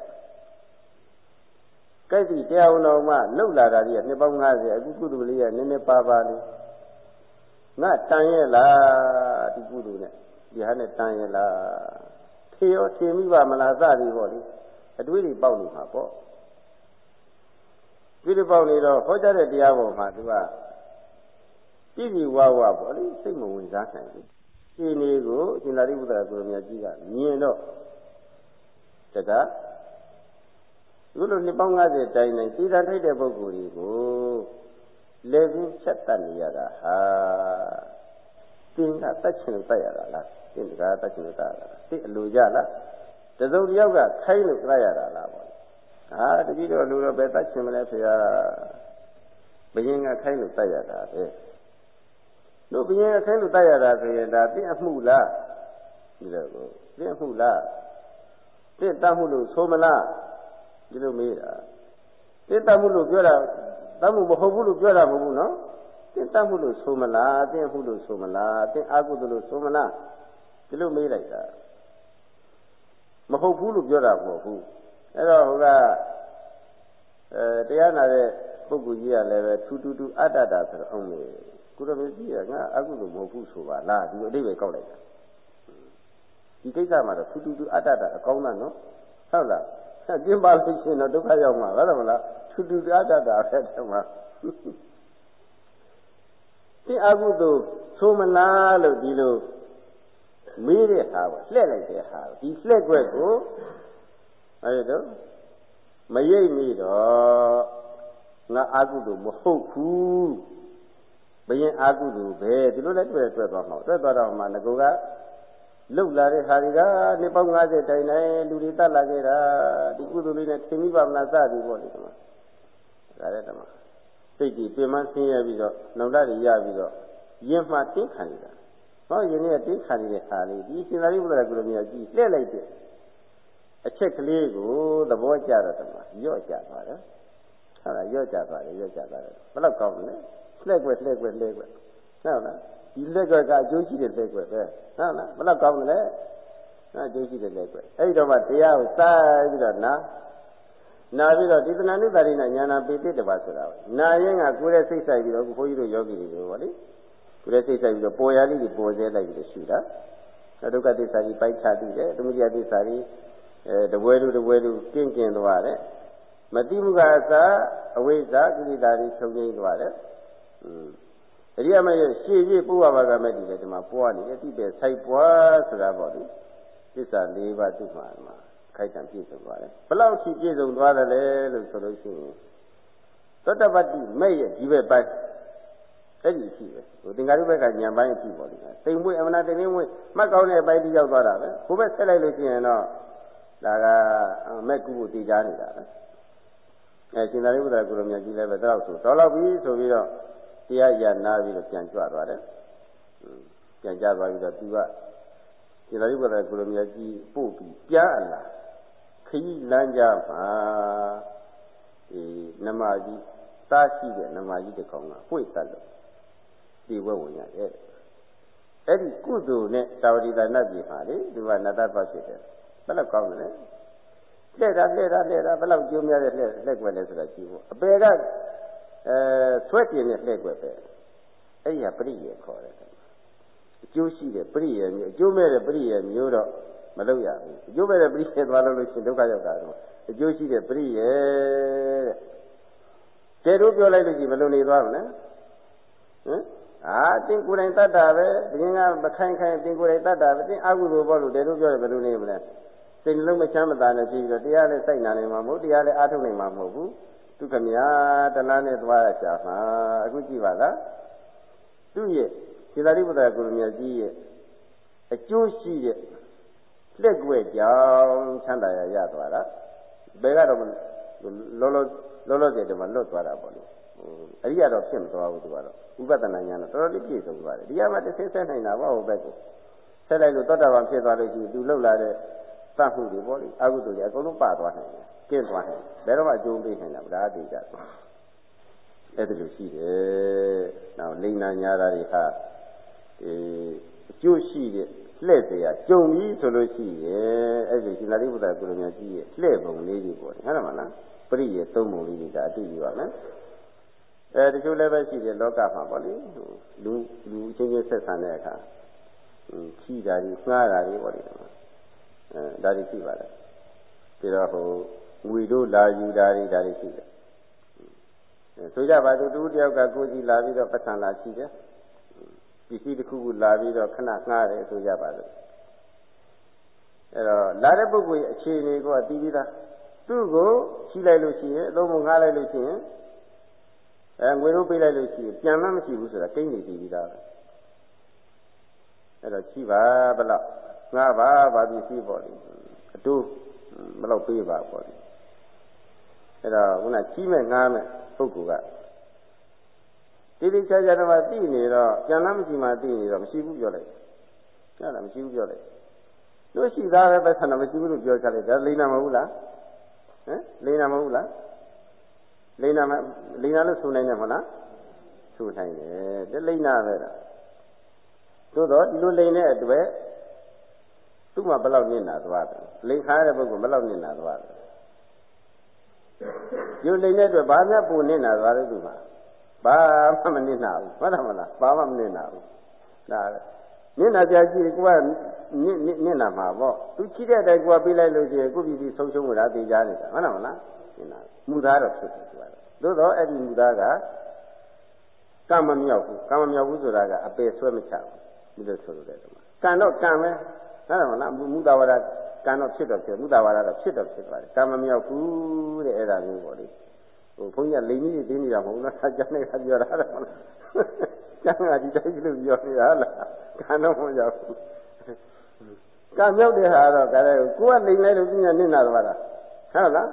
ကြိုက်သည့်တရားဝန်တော်မှလှုပ်လာတာကြီးကနှစ်ပေါင်း90အခုကုသိုလ်လေးကနည်းနည်းပါပါလေးငါတန်ရဲ့လားဒီကုသိုလ်နဲ့ဒီဟာနဲ့တန်ရဲ့လားထေရောထေမိပါမလားစသည်ပေါ့လေအတွေးတွေပေါက်နေမှာပေါ့ပြီးတော့ပေါက်နေတော့ဟောကြားတဲ့တရားပေါ်မှာသူကပြည်ပြည်ဝဝပေါ့လေစိတ်မဝင်စားနိုင်ဘူးရှင်နေကိုအရှင်သာရိပုတ္တရာကိုရမြတ်ကြီးကမြင်တော့တက သူတို့နှစ်ပေါင်း90တိုင်တိုင်သိတာထိုက်တဲ့ပုဂ္ဂိုလ်တွေကိုလေပြင်းဖြတ်တတ်နေရတာဟာသင်ကတတ်ချင်လို့တတ်ရတာလားသင်တကားတတ်ချင်လို့တတ်ရတာလားသိအလိုကြလားတစုံတစ်ယောက်ကခိုင်းလို့တတ်ရတာလားပေါ့ဟာတတိတော့လူတော့ပဲတတ်ချင်မလဲဖေဟာဘယင်ကခိုင်းလို့တတ်ရတာပဲတို့ဘယင်ကခိုင်းလို့တတ်ရတာဆိုရင်ဒါသိအမှုလားဒီလိုကိုသိအမှုလားသိတတ်မှုလို့ဆိုမလား ဒီလိုမေးတာသိတတ်မှုလို့ပြောတာတတ်မှုမဟုတ်ဘူးလို့ပြောတာမဟုတ်ဘူးနော်သင်တတ်မှုလို့ဆိုမလားသင်မှုလို့ဆိုမလားသင်အာဟုသလို့ဆိုမလားဒီလိုမေးလိုက်တာမဟုတ်ဘူးလို့ပြောတာမဟုတ်ဘူးအဲ့တော့ဟိုကအဲတရားနာတဲ့ပုဂ္ဂိုလ်ကြီးကလည်းပဲထူးထူးထူးအတ္တတာဆိုတော့အောင်မေကုရမေကြီးကငါအာဟုသမဟုတ်ဘူးဆိုပါလားဒီအတိတ်ပဲကောက်လိုက်တာဒီကိစ္စမှာတော့ထူးထူးထူးအတ္တတာအကောင်းတာနော်ဟုတ်လား ကျင်းပါလို့ရှိရင်တော့ဒုက္ခရောက်မှာဟုတ်တယ်မလားထူးထူးအတ္တတာပဲတဲ့မှာဒီအကုသိုလ်ဆိုမလားလို့ဒီလိုမေးတဲ့ဟာကိုလှည့်လိုက်တဲ့ဟာဒီလှည့်ွက်ကိုအဲဒီတော့မရိပ်မိတော့ငါအကုသိုလ်မဟုတ်ဘူးဘယင်အကုသိုလ်ပဲဒီလိုလဲတွေ့တွေ့သွားမှာတွေ့သွားတော့မှငကိုက လုတ်လာတဲ့ဟာတွေကနေပေါင်း90တိုင်တိုင်လူတွေတတ်လာခဲ့တာဒီကုသိုလ်လေးနဲ့သင်္မိပါမလားစသည်ပေါ့လေဒီမှာဒါလည်းတမစိတ်ကြီးပြင်မဆင်းရဲပြီးတော့နှုတ်ဓာတ်တွေရပြီးတော့ရင်မှတင်းခံနေတာဟောယင်းကတင်းခံနေတဲ့ဟာလေးဒီရှင်သာရိပုတ္တရာကုလမြတ်ကြီးလှည့်လိုက်တဲ့အချက်ကလေးကိုသဘောကျတော့တမရော့ကျသွားတယ်ဟုတ်လားရော့ကျသွားတယ်ရော့ကျသွားတယ်ဘယ်တော့ကောင်းလဲလှည့်ွက်လှည့်ွက်လှည့်ွက်ဟုတ်လား ဒီလက်ွက်ကအကျိုးရှိတဲ့လက်ွက်ပဲဟုတ်လားဘယ်တော့ကောင်းလဲအကျိုးရှိတဲ့လက်ွက်အဲ့ဒီတော့မှတရားကိုစားပြီးတော့နာနာပြီးတော့ဒီသနာနုပါရိနာညာနာပေတိတပါဆိုတာနာရင်ကကိုယ်ရဲ့စိတ်ဆိုင်ပြီးတော့ဘုန်းကြီးတို့ယောဂီတွေပြောပါလေကိုယ်ရဲ့စိတ်ဆိုင်ပြီးတော့ပေါ်ရလေးတွေပေါ်စေလိုက်ပြီးတော့ရှုတာဒုက္ခသစ္စာကြီးပိုက်ချတည်တယ်သမုဒယသစ္စာကြီးအဲတပွဲလူတပွဲလူကင်းကင်းသွားတယ်မတိမှုကအစာအဝိဇ္ဇာကိလေသာတွေချုပ်ငိမ့်သွားတယ်อืม အရိယမရဲ့ရှေ့ပြပုဗ္ဗဘာကမဲ့ဒီလေဒီမှာပွားနေတယ်ဒီပဲဆိုင်ပွားဆိုတာပေါ့လေသစ္စာ၄ပါးသူ့မှာမှာခိုက်တံပြည့်စုံသွားတယ်ဘလောက်ထိပြည့်စုံသွားတယ်လဲလို့ဆိုလို့ရှိရင်သတ္တပတ္တိမဲ့ရဲ့ဒီဘက်ပိုင်းအဲ့ဒီရှိပဲဟိုသင်္ကာရုဘက်ကညံပိုင်းအဖြစ်ပေါ့လေတိမ်မွေးအမနာတိမ်မွေးမှတ်ကောင်းတဲ့အပိုင်းที่ရောက်သွားတာပဲဟိုဘက်ဆက်လိုက်လို့ရှိရင်တော့ဒါကမဲ့ကုကိုတည်ကြနေတာပဲအဲရှင်သာရိပုတ္တရာကုလိုမြတ်ကြီးလည်းပဲတော့ဆိုတော်တော့ပြီဆိုပြီးတော့ တရားရနာပြီးတော့ပြန်ကြွသွားတယ်ပြန်ကြသွားပြီးတော့သူကရှင်သာရိပုတ္တရာကုလိုမြတ်ကြီးပို့ပြီးပြန်အလာခရီးလမ်းကြမှာဒီနမကြီးသားရှိတဲ့နမကြီးတကောင်ကပွေ့တတ်လို့ဒီဘဝဝင်ရတယ်အဲ့ဒီကုသိုလ်နဲ့တာဝတိဒါနပြည်မှာလေသူကနတ္တပတ်ဖြစ်တယ်ဘယ်လောက်ကောင်းတယ်လဲလှဲ့တာလှဲ့တာလှဲ့တာဘယ်လောက်ကျိုးများတဲ့လှဲ့လှဲ့ွက်လဲဆိုတာကြည့်ဖို့အပေက အဲဆွဲကျင်တဲ့လှဲ့ွက်ပဲအဲ့ဒီကပရိယေခေါ်တယ်အကျိုးရှိတဲ့ပရိယေမျိုးအကျိုးမဲ့တဲ့ပရိယေမျိုးတော့မလုပ်ရဘူးအကျိုးမဲ့တဲ့ပရိယေသွားလို့လို့ရှင်ဒုက္ခရောက်တာတော့အကျိုးရှိတဲ့ပရိယေတဲ့ကဲတို့ပြောလိုက်လို့ရှိရင်ဘယ်လိုနေသွားမလဲဟမ်အာတင်ကိုယ်တိုင်တတ်တာပဲဘုရင်ကမခိုင်ခိုင်တင်ကိုယ်တိုင်တတ်တာပဲတင်အကုသိုလ်ပေါ့လို့တဲတို့ပြောတယ်ဘယ်လိုနေမလဲစိတ်နှလုံးမချမ်းမသာနဲ့ပြီးတော့တရားလည်းစိုက်နာနေမှာမဟုတ်တရားလည်းအားထုတ်နေမှာမဟုတ်ဘူး ဒုက္ခမြာတလားနဲ့သွားရချာမှာအခုကြည့်ပါလားသူ့ရဲ့စေတရိပ္ပဒါကုရမြတ်ကြီးရဲ့အကျိုးရှိတဲ့လက်ွယ်ကြောင့်ချမ်းသာရရသွားတာဘယ်ကတော့လောလောလောလောဆယ်တည်းမှာလွတ်သွားတာပေါ့လေအရိယာတော့ဖြစ်မသွားဘူးသူကတော့ဥပဒနာညာတော့တော်တော်လေးပြည့်စုံသွားတယ်ဒီကမှတစ်ဆင်းဆက်နိုင်တာပေါ့ဟိုဘက်ကိုဆက်လိုက်လို့သောတာပန်ဖြစ်သွားလို့ရှိရင်သူလှုပ်လာတဲ့သတ်မှုတွေပေါ့လေအကုသိုလ်တွေအကုန်လုံးပသွားနိုင်တယ် ကျင့်သွားနိုင်တယ်ဘယ်တော့မှအကျိုးပေးနိုင်တာဗလားတိကျအဲ့ဒါလိုရှိတယ်နောက်လိန်နာညာတာတွေဟာအဲအကျိုးရှိတဲ့လှဲ့เสียကြုံပြီဆိုလို့ရှိရင်အဲ့ဒီရှင်သာရိပုတ္တရာကုလမြတ်ကြီးရဲ့လှဲ့ပုံလေးကြီးပေါ့ဟုတ်တယ်မလားပရိယေသုံးပုံလေးတွေဒါအတူယူပါမယ်အဲတချို့လည်းပဲရှိတယ်လောကမှာပေါ့လေလူလူချင်းချင်းဆက်ဆံတဲ့အခါခီးတာကြီးငှားတာကြီးပေါ့လေအဲဒါတွေရှိပါတယ်ပြီးတော့ဟို ငွေတို့လာယူတာတွေဒါတွေရှိတယ်ဆိုကြပါစို့တူတယောက်ကကိုကြီးလာပြီးတော့ပတ်စံလာရှိတယ်ပစ္စည်းတစ်ခုခုလာပြီးတော့ခဏငှားတယ်ဆိုကြပါစို့အဲ့တော့လာတဲ့ပုဂ္ဂိုလ်ရဲ့အခြေအနေကိုသိပြီးသားသူ့ကိုရှိလိုက်လို့ရှိရင်အလုံးမငှားလိုက်လို့ရှိရင်အဲငွေတို့ပေးလိုက်လို့ရှိရင်ပြန်မှမရှိဘူးဆိုတာကိန်းနေသိပြီးသားပဲအဲ့တော့ရှိပါဘလောက်ငှားပါဘာပစ္စည်းပေါ့လေအတူဘလောက်ပေးပါပေါ့လေ အဲ့တော့ခုနကြီးမဲ့ငှားမဲ့ပုဂ္ဂိုလ်ကတိတိကျကျတော့သိနေတော့ပြန်လားမရှိမှသိနေတော့မရှိဘူးပြောလိုက်ကျတာမရှိဘူးပြောလိုက်လို့ရှိသားပဲပဲဆန္ဒမရှိဘူးလို့ပြောချလိုက်ဒါလိမ္မာမဟုတ်လားဟမ်လိမ္မာမဟုတ်လားလိမ္မာမလိမ္မာလို့ဆိုနိုင်တယ်မဟုတ်လားဆိုနိုင်တယ်တလိမ္မာပဲလားသို့တော့ဒီလိုလိမ္တဲ့အတွက်သူ့မှာဘယ်လောက်နစ်နာသွားတယ်လိမ္ခါရတဲ့ပုဂ္ဂိုလ်ဘယ်လောက်နစ်နာသွားတယ် ယူလိမ့်တဲ့အတွက်ဘာမှပူနစ်နာသွားတယ်သူမှာဘာမှမနစ်နာဘူးဟုတ်တယ်မလားဘာမှမနစ်နာဘူးဒါနစ်နာကြကြည့်ကိုကနစ်နစ်နာမှာပေါ့သူချိတဲ့အတိုင်းကိုကပေးလိုက်လို့ရှိရင်ကိုပြည်ပြည်ဆုံးရှုံးမှုလားသိကြနေတာဟုတ်တယ်မလားနစ်နာမူသားတော့ဖြစ်တယ်သူကတော့သို့တော့အဲ့ဒီမူသားကကံမမြောက်ဘူးကံမမြောက်ဘူးဆိုတာကအပေဆွဲမချဘူးဒီလိုဆိုလို့တယ်ကံတော့ကံပဲဟုတ်တယ်မလားမူသားဝါဒ ကံတော့ဖြစ်တော့ဖြစ်မူသားဝါဒတော့ဖြစ်တော့ဖြစ်သွားတယ်ကံမမြောက်ဘူးတဲ့အဲ့ဒါမျိုးပေါ့လေဟိုဘုန်းကြီးလိန်ကြီးတွေသိနေတာမဟုတ်လားကျန်နေတာပြောတာဟုတ်မလားကျန်တာဒီတိုင်းလို့ပြောနေတာဟုတ်လားကံတော့မရောက်ဘူးကံမြောက်တဲ့ဟာတော့ကလည်းကိုကလိန်လိုက်လို့ပြညာနစ်နာသွားတာဟုတ်လား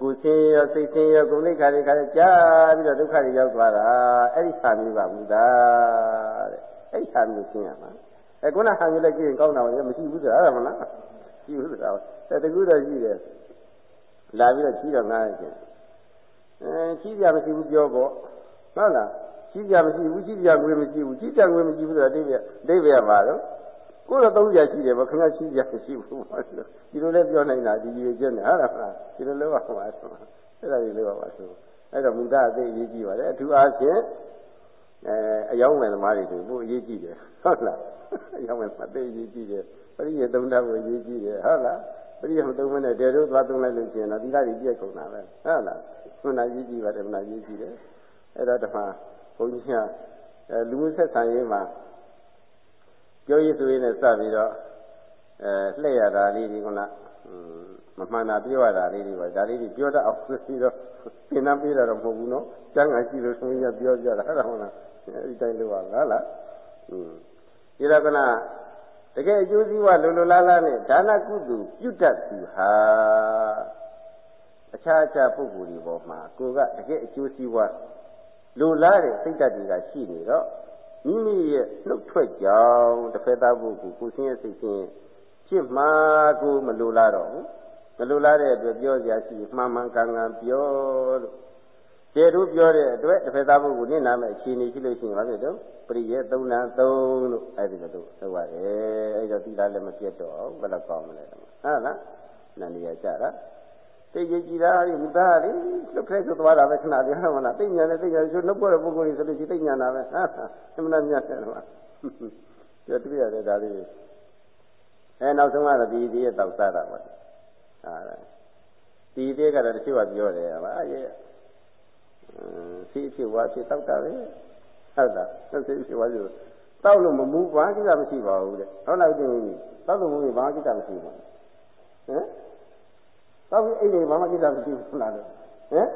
ကိုယ်ဆင်းရောစိတ်ဆင်းရောကိုယ်လိခါတွေခါတွေကြားပြီးတော့ဒုက္ခတွေရောက်သွားတာအဲ့ဒီဆာမျိုးပါဘူးသားတဲ့အဲ့ဒီဆာမျိုးရှင်းရမှာအဲခုနဟာမျိုးလည်းကြည့်ရင်ကောင်းတာပဲမရှိဘူးဆိုတာဟုတ်မလား ရှိဘူးဆိုတာအဲတကူတော့ရှိတယ်လာပြီးတော့ကြီးတော့ငားတယ်အဲကြီးပြမရှိဘူးပြောပေါ့ဟုတ်လားကြီးပြမရှိဘူးကြီးပြငွေမရှိဘူးကြီးပြငွေမရှိဘူးဆိုတာဒိဗ္ဗဒိဗ္ဗရပါတော့ကိုယ်တော့သုံးပြရှိတယ်ဗောခင်ဗျာရှိပြမရှိဘူးပေါ့ဒီလိုလည်းပြောနိုင်တာဒီကြီးကျက်နေဟုတ်လားဒီလိုလည်းပါပါဆိုအဲ့ဒါကြီးလည်းပါပါဆိုအဲ့တော့မူတအသိအရေးကြီးပါတယ်အထူးအားဖြင့်အဲအယောင်းမယ်သမားတွေတို့ဘို့အရေးကြီးတယ်ဟုတ်လားအယောင်းမယ်အသိအရေးကြီးတယ် ပရိယေသုံးတာကိုအရေးကြီးတယ်ဟုတ်လားပရိယေမသုံးမနဲ့တဲတို့သွားသုံးလိုက်လို့ရှိရင်တော့ဒီလားကြီးပြည့်ကုန်တာပဲဟုတ်လားမနာရေးကြီးပါတယ်မနာရေးကြီးတယ်အဲ့တော့တမဘုန်းကြီးကအဲလူမှုဆက်ဆံရေးမှာပြောရေးဆိုရေးနဲ့စပြီးတော့အဲလှည့်ရတာလေးဒီကလားမမှန်တာပြောရတာလေးတွေပါဒါလေးတွေပြောတတ်အောင်ဆိုပြီးတော့သင်တန်းပေးတာတော့မဟုတ်ဘူးနော်ကျမ်းဂန်ရှိလို့ဆိုရင်ပြောကြတာဟုတ်လားမလားအဲဒီတိုင်းလို့ပါလားလားอืมဒီတော့ကနာ တကယ်အကျိုးစီးပွားလိုလိုလားလားနဲ့ဒါနကုသိုလ်ပြုတတ်သူဟာအခြားအခြားပုဂ္ဂိုလ်တွေပေါ်မှာကိုကတကယ်အကျိုးစီးပွားလိုလားတဲ့စိတ်ဓာတ်တွေကရှိနေတော့မိမိရဲ့နှုတ်ထွက်ကြောင်းတစ်ဖက်သားပုဂ္ဂိုလ်ကိုဆင်းရဲစိတ်ဆင်းရဲဖြစ်မှာကိုမလိုလားတော့ဘူးမလိုလားတဲ့အတွက်ပြောစရာရှိမှန်မှန်ကန်ကန်ပြောလို့ ကျေတို့ပြောတဲ့အတွက်တစ်ဖက်သားပုဂ္ဂိုလ်နင့်နာမဲ့အခြေအနေရှိလို့ရှိရင်ဘာဖြစ်တော့ပရိယေသုံးနာသုံးလို့အဲ့ဒီလိုလုပ်ရတယ်အဲ့တော့ဒီလားလည်းမပြတ်တော့ဘယ်တော့ကောင်းမလဲဟုတ်လားနန္ဒီရကြတာသိကြကြည်တာဒီမူသားလေလွတ်ခဲဆိုသွားတာပဲခဏလေးဟုတ်မလားသိညာနဲ့သိညာဆိုနှုတ်ပေါ်တဲ့ပုဂ္ဂိုလ်ကြီးဆိုလို့ရှိသိညာနာပဲဟာအမှန်တရားတယ်ကွာပြောတွေ့ရတယ်ဒါလေးအဲနောက်ဆုံးကတော့ဒီဒီရဲ့တောက်စားတာပေါ့ဟာဒီဒီကတော့တချို့ကပြောတယ်ဟာရဲ့ စီးဖြစ်ဝါဖြစ်တောက်တာပဲဟုတ်လားစီးဖြစ်ဝါဖြစ်တောက်လို့မမူဘာကိစ္စမရှိပါဘူးတဲ့ဟုတ်လားဒီတောက်လို့မမူဘာကိစ္စမရှိပါဘူးဟမ်တောက်ပြီးအိတ်တွေဘာမှကိစ္စမရှိဘူးလားလို့ဟမ်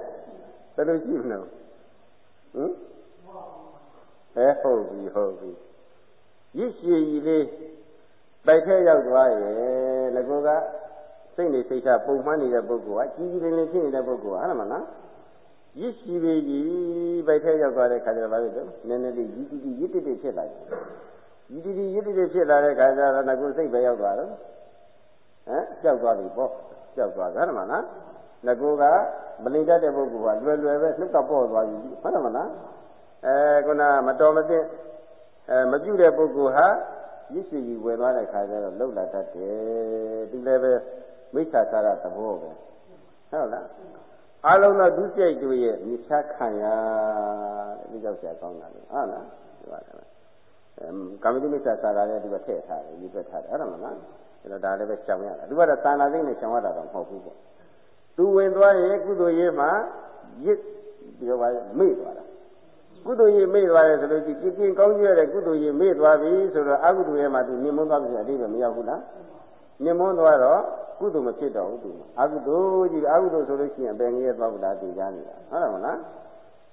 ဘယ်လိုရှိမလဲဟမ်အဲဟုတ်ပြီဟုတ်ပြီရစ်ရှည်ကြီးလေးတိုက်ထဲရောက်သွားရဲ့ငကောကစိတ်နေစိတ်ချပုံမှန်နေတဲ့ပုဂ္ဂိုလ်ကကြီးကြီးလင်းလင်းဖြစ်နေတဲ့ပုဂ္ဂိုလ်ဟာဟုတ်မလား ရစ်ရှိပေကြီးဗိုက်ထဲရောက်သွားတဲ့ခါကျတော့ဘာဖြစ်လို့နည်းနည်းလေးရည်တည်တည်ရစ်တည်တည်ဖြစ်လာတယ်ရည်တည်တည်ရစ်တည်တည်ဖြစ်လာတဲ့ခါကျတော့ငါကစိတ်ပဲရောက်သွားတော့ဟမ်ကြောက်သွားပြီပေါ့ကြောက်သွားကြတယ်မလားငကိုကမလိမ့်တတ်တဲ့ပုဂ္ဂိုလ်ကလွယ်လွယ်ပဲနှုတ်ကပေါ့သွားပြီဟုတ်တယ်မလားအဲခုနမတော်မသင့်အဲမပြုတ်တဲ့ပုဂ္ဂိုလ်ဟာရစ်စီကြီးဝယ်သွားတဲ့ခါကျတော့လှုပ်လာတတ်တယ်သူလည်းပဲမိစ္ဆာကာရသဘောပဲဟုတ်လား အလုံးသောဒုစရိုက်တို့ရဲ့မြစ်ချခံရတဲ့ဒီကြောက်ဆရာကောင်းတာလေဟုတ်လားဒီပါတယ်အဲကာမတိမိစ္ဆာကာရလည်းဒီကထည့်ထားတယ်ဒီဘက်ထားတယ်အဲ့ဒါမလားအဲ့တော့ဒါလည်းပဲရှောင်ရတာသူကတော့သာနာသိနဲ့ရှောင်ရတာတော့မဟုတ်ဘူးပေါ့သူဝင်သွားရဲ့ကုသိုလ်ရေးမှာရစ်ပြီးတော့မေ့သွားတာကုသိုလ်ရေးမေ့သွားတယ်ဆိုလို့ရှိရင်ပြင်းကောင်းကျရတဲ့ကုသိုလ်ရေးမေ့သွားပြီဆိုတော့အကုသိုလ်ရဲ့မှာသူမြင်မွန်းသွားပြီဆိုအတိတ်ပဲမရောက်ဘူးလားမြင်မွန်းသွားတော့ ကုသိုလ်မဖြစ်တော့ဘူးသူအကုသိုလ်ကြီးအကုသိုလ်ဆိုလို့ရှိရင်အပင်ငရဲသွားဘူးလားသိကြနေတာဟုတ်တယ်မလား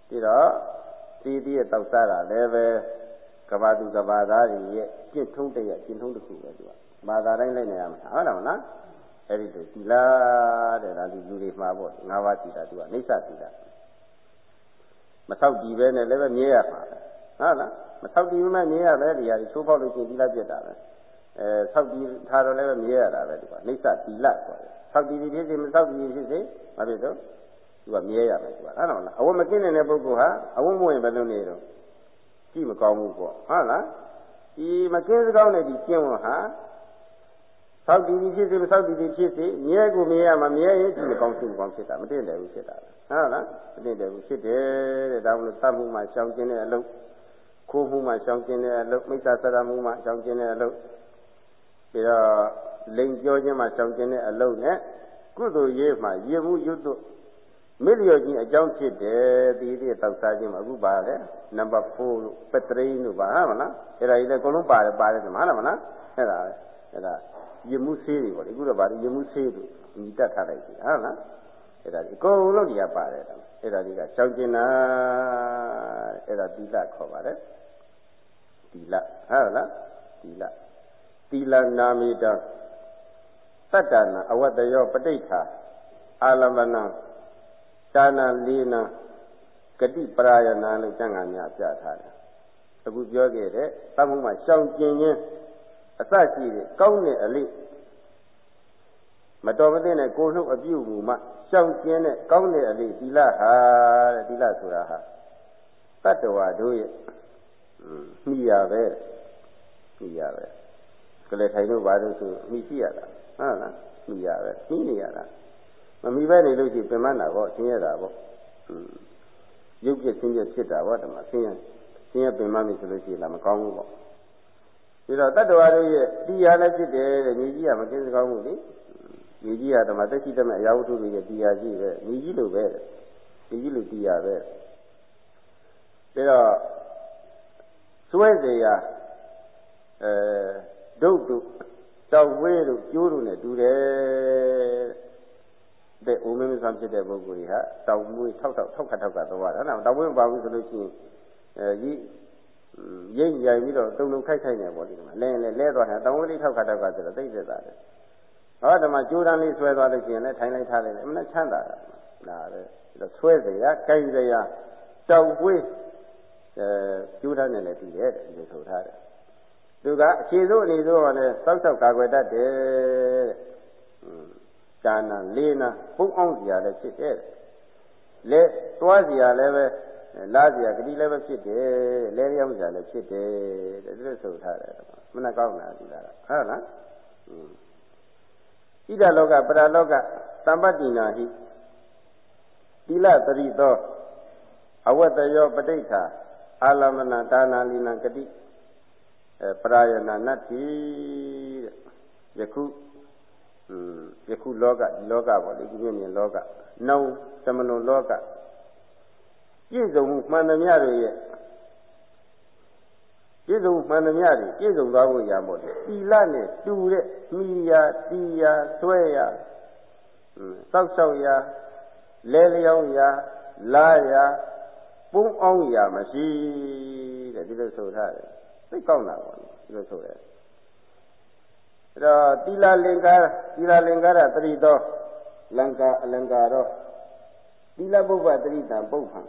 ဒီတော့တီးတီးရဲ့တောက်စားတာလည်းပဲကဘာသူကဘာသားတွေရဲ့ကျင့်ထုံးတဲ့ကျင့်ထုံးတစ်ခုပဲသူကဘာသာတိုင်းလိုက်နေရမှာဟုတ်တယ်မလားအဲ့ဒီလိုသီလတဲ့ဒါလူလူတွေမှာပေါ့ငါးပါးသီလသူကနေသသီလမဆောက်တည်ပဲနဲ့လည်းပဲမြဲရမှာပဲဟုတ်လားမဆောက်တည်မှမြဲရပဲဒီဟာဒီချိုးဖောက်လို့ရှိရင်သီလပြတ်တာပဲ အဲဆောက်တည်ထားတော့လည်းပဲမြဲရတာပဲဒီကနေသသီလဆိုတယ်ဆောက်တည်ဖြစ်စေမဆောက်တည်ဖြစ်စေမဖြစ်တော့သူကမြဲရမယ်သူကဟုတ်လားအဝတ်မကင်းတဲ့ပုဂ္ဂိုလ်ဟာအဝတ်မဝင်ဘယ်လိုနေတော့ကြည့်မကောင်းဘူးပေါ့ဟုတ်လားဒီမကင်းစကောင်းတဲ့ဒီကျင့်ဝတ်ဟာဆောက်တည်ဖြစ်စေမဆောက်တည်ဖြစ်စေမြဲကိုမြဲရမှာမြဲရင်ကြည့်မကောင်းကြည့်မကောင်းဖြစ်တာမတည့်တယ်ဘူးဖြစ်တာဟုတ်လားမတည့်တယ်ဘူးဖြစ်တယ်တဲ့ဒါမလို့သတ်မှုမှရှောင်ကျင်တဲ့အလုပ်ခိုးမှုမှရှောင်ကျင်တဲ့အလုပ်မိစ္ဆာစရမှုမှရှောင်ကျင်တဲ့အလုပ် ပြီးတော့လိန်ပြောခြင်းမှရှောင်ကျင်တဲ့အလုပ်နဲ့ကုသိုလ်ရေးမှရည်မှုရွတ်တို့မေလျော်ခြင်းအကြောင်းဖြစ်တယ်ဒီဒီတောက်စားခြင်းမှာအခုပါလေနံပါတ်4လို့ပတရိလို့ပါဟုတ်မလားအဲ့ဒါကြီးလည်းအကုန်လုံးပါတယ်ပါတယ်မှာဟုတ်မလားအဲ့ဒါအဲ့ဒါရမှုဆေးတွေပေါ့လေအခုတော့ဗာရမှုဆေးတွေညီတက်ထားလိုက်ပြီဟုတ်လားအဲ့ဒါဒီအကုန်လုံးကြီးပါတယ်အဲ့ဒါကြီးကရှောင်ကျင်တာအဲ့ဒါသီလခေါ်ပါတယ်သီလဟုတ်လားသီလ သီလနာမိတသတ္တနာအဝတ္တယောပဋိဋ္ဌာအာလမနံဒါနလေးနာဂတိပရာယနာလို့ကျမ်းဂန်များပြထားတယ်အခုပြောခဲ့တဲ့သတ်မှုမှာရှောင်ကျင်ခြင်းအစရှိတဲ့ကောင်းတဲ့အလေးမတော်မသင့်တဲ့ကိုယ်နှုတ်အပြုမှုမှရှောင်ကျင်တဲ့ကောင်းတဲ့အလေးသီလဟာတဲ့သီလဆိုတာဟာတတ္တဝါတို့ရဲ့မိရပဲမိရပဲ ကလေးထိုင်တို့ဘာလို့ဆိုမိရှိရတာဟုတ်လားမိရပဲမိနေရတာမမိပဲနေလို့ရှိရင်ပြင်မနာပေါ့ဆင်းရဲတာပေါ့ရုပ်ပြဆင်းရဲဖြစ်တာပေါ့ဓမ္မဆင်းရဲဆင်းရဲပြင်မမိဆိုလို့ရှိရင်လည်းမကောင်းဘူးပေါ့ပြီးတော့တတ္တဝါတို့ရဲ့တရားလည်းဖြစ်တယ်တဲ့ညီကြီးကမကင်းစကောင်းဘူးလေညီကြီးကဓမ္မသက်ရှိတဲ့အရာဝတ္ထုတွေရဲ့တရားကြီးပဲညီကြီးလိုပဲညီကြီးလိုတရားပဲပြီးတော့စွဲเสียအဲ ဒုတ်တို့တောက်ဝဲတို့ကျိုးတို့နဲ့တူတယ်တဲ့အိုမင်းမဆံဖြစ်တဲ့ပုဂ္ဂိုလ်ကြီးဟာတောက်မွေးထောက်ထောက်ထောက်ခတ်ထောက်ကသွားတာနော်တောက်မွေးမပါဘူးဆိုလို့ရှိရင်အဲဒီရိတ်ရိုင်ပြီးတော့တုံလုံးခိုက်ခိုက်နေပေါ့ဒီမှာလဲလဲလဲသွားတယ်တောက်မွေးလေးထောက်ခတ်ထောက်ကဆိုတော့သိတဲ့သားတယ်ဟောဒီမှာကျိုးတန်းလေးဆွဲသွားလို့ရှိရင်လည်းထိုင်လိုက်ထားလိုက်တယ်အမှန်ချမ်းသာတာဒါပဲဒါဆွဲစရာ၊ကိုင်စရာတောက်ဝဲအဲကျိုးတန်းနဲ့လည်းတည်တယ်တဲ့ဒီလိုဆိုထားတယ် သူကအခြေစိုးအနေစိုးကလည်းစောက်စောက်ကာကွယ်တတ်တယ်တဲ့ဒါနာလေးနာပုံအောင်စရာလည်းဖြစ်တယ်လဲသွားစရာလည်းပဲလားစရာဂတိလည်းပဲဖြစ်တယ်လဲရောက်စရာလည်းဖြစ်တယ်တဲ့ဒီလိုဆိုထားတယ်မနှကောင်းတာဒီလားဟုတ်လားဣဒလောကပရလောကတမ္ပတ္တိနာဟိတိလတရိသောအဝတ္တယောပဋိဋ္ဌာအာလမနာဒါနာလီနာဂတိအဲ ပရာယနာနတ္တိတဲ့ယခုယခုလောကဒီလောကပေါ့လေဒီမြင်လောကနောင်သမဏလောကပြည့်စုံမှုမှန်သမျှတွေရဲ့ပြည့်စုံမှန်သမျှတွေပြည့်စုံသွားဖို့ရမို့လေသီလနဲ့တူတဲ့မိယာတီယာဆွဲယာစောက်ရှောက်ယာလဲလျောင်းယာလာယာပုံအောင်ယာမရှိတဲ့ဒီလိုဆိုထားတယ် သိကောင်းတာပေါ့ဒီလိုဆိုတယ်အဲ့တော့သီလလင်္ကာသီလလင်္ကာရတတိသောလံကာအလံကာရောသီလပုဗ္ဗတတိတံပုဗ္ဗံ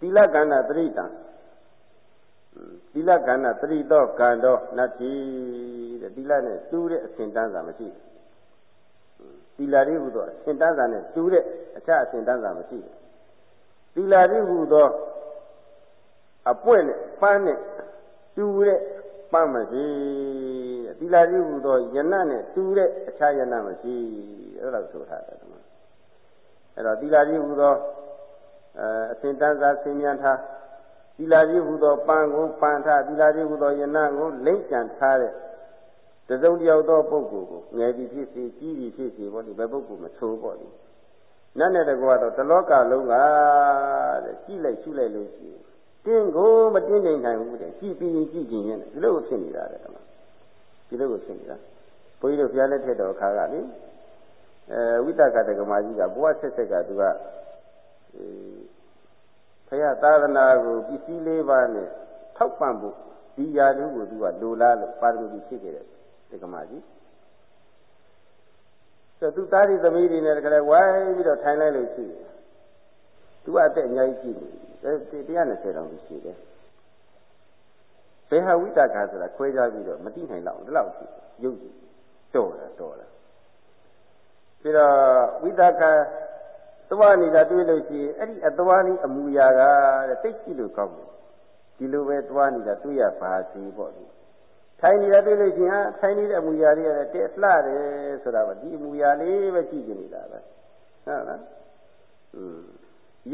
သီလကန္နာတတိတံသီလကန္နာတတိသောကံတော်နတ္တိတဲ့သီလနဲ့တူတဲ့အစဉ်တန်းစာမရှိဘူးသီလရိဟုသောအစဉ်တန်းစာနဲ့တူတဲ့အခြားအစဉ်တန်းစာမရှိဘူးသီလရိဟုသော အပွင့်နဲ့ပန်းနဲ့တူတဲ့ပန်းမရှိသီလရိဟုသောယနနဲ့တူတဲ့အခြားယနမရှိအဲ့လိုဆိုထားတယ်ဒီမှာအဲ့တော့သီလရိဟုသောအဲအစဉ်တန်းစားဆင်ញံထားသီလရိဟုသောပန်းကိုပန်းထားသီလရိဟုသောယနကိုလိမ့်ကြံထားတဲ့တစုံတယောက်သောပုဂ္ဂိုလ်ကိုငယ်ပြီးဖြစ်စေကြီးပြီးဖြစ်စေပေါ့ဒီဘယ်ပုဂ္ဂိုလ်မဆိုးပေါ့ဒီနတ်နဲ့တကွာတော့တလောကလုံးကတဲ့ကြည့်လိုက်ရှုလိုက်လို့ရှိရင် တင်းကိုမတင်းနိုင်နိုင်ဘူးတဲ့ကြည့်ပြီးကြည့်ကြည့်ရင်ဒီလိုဖြစ်နေတာတဲ့ဒီလိုကိုဖြစ်နေတာဘုန်းကြီးတို့ဘုရားလက်ထက်တော်အခါကလေအဲဝိတကတကမာကြီးကဘဝဆက်ဆက်ကသူကအဲဖရာသာသနာကိုပစ္စည်းလေးပါးနဲ့ထောက်ပံ့ဖို့ဒီယာတုကိုသူကလိုလားလို့ပါရမီဖြစ်ခဲ့တယ်တကမာကြီးဆိုသူသားရီသမီးတွေနဲ့တကယ်ဝိုင်းပြီးတော့ထိုင်လိုက်လို့ရှိတယ် သူကအသက်အများကြီးရှိနေတယ်120တောင်ရှိတယ်ဘယ်ဟာဝိတကဆိုတာခွဲခြားပြီးတော့မသိနိုင်တော့ဒီလောက်ရှိရုပ်တော့တာတော့တာပြီးတော့ဝိတကသွားနေတာတွေ့လို့ရှိရင်အဲ့ဒီအသွားလေးအမူအရာကတဲ့သိကြည့်လို့ကောင်းတယ်ဒီလိုပဲသွားနေတာတွေ့ရပါစီပေါ့ဒီထိုင်နေတာတွေ့လို့ရှိရင်ထိုင်နေတဲ့အမူအရာလေးရတယ်တဲ့လှတယ်ဆိုတာကဒီအမူအရာလေးပဲကြည့်ကြနေတာပဲဟုတ်လားอืม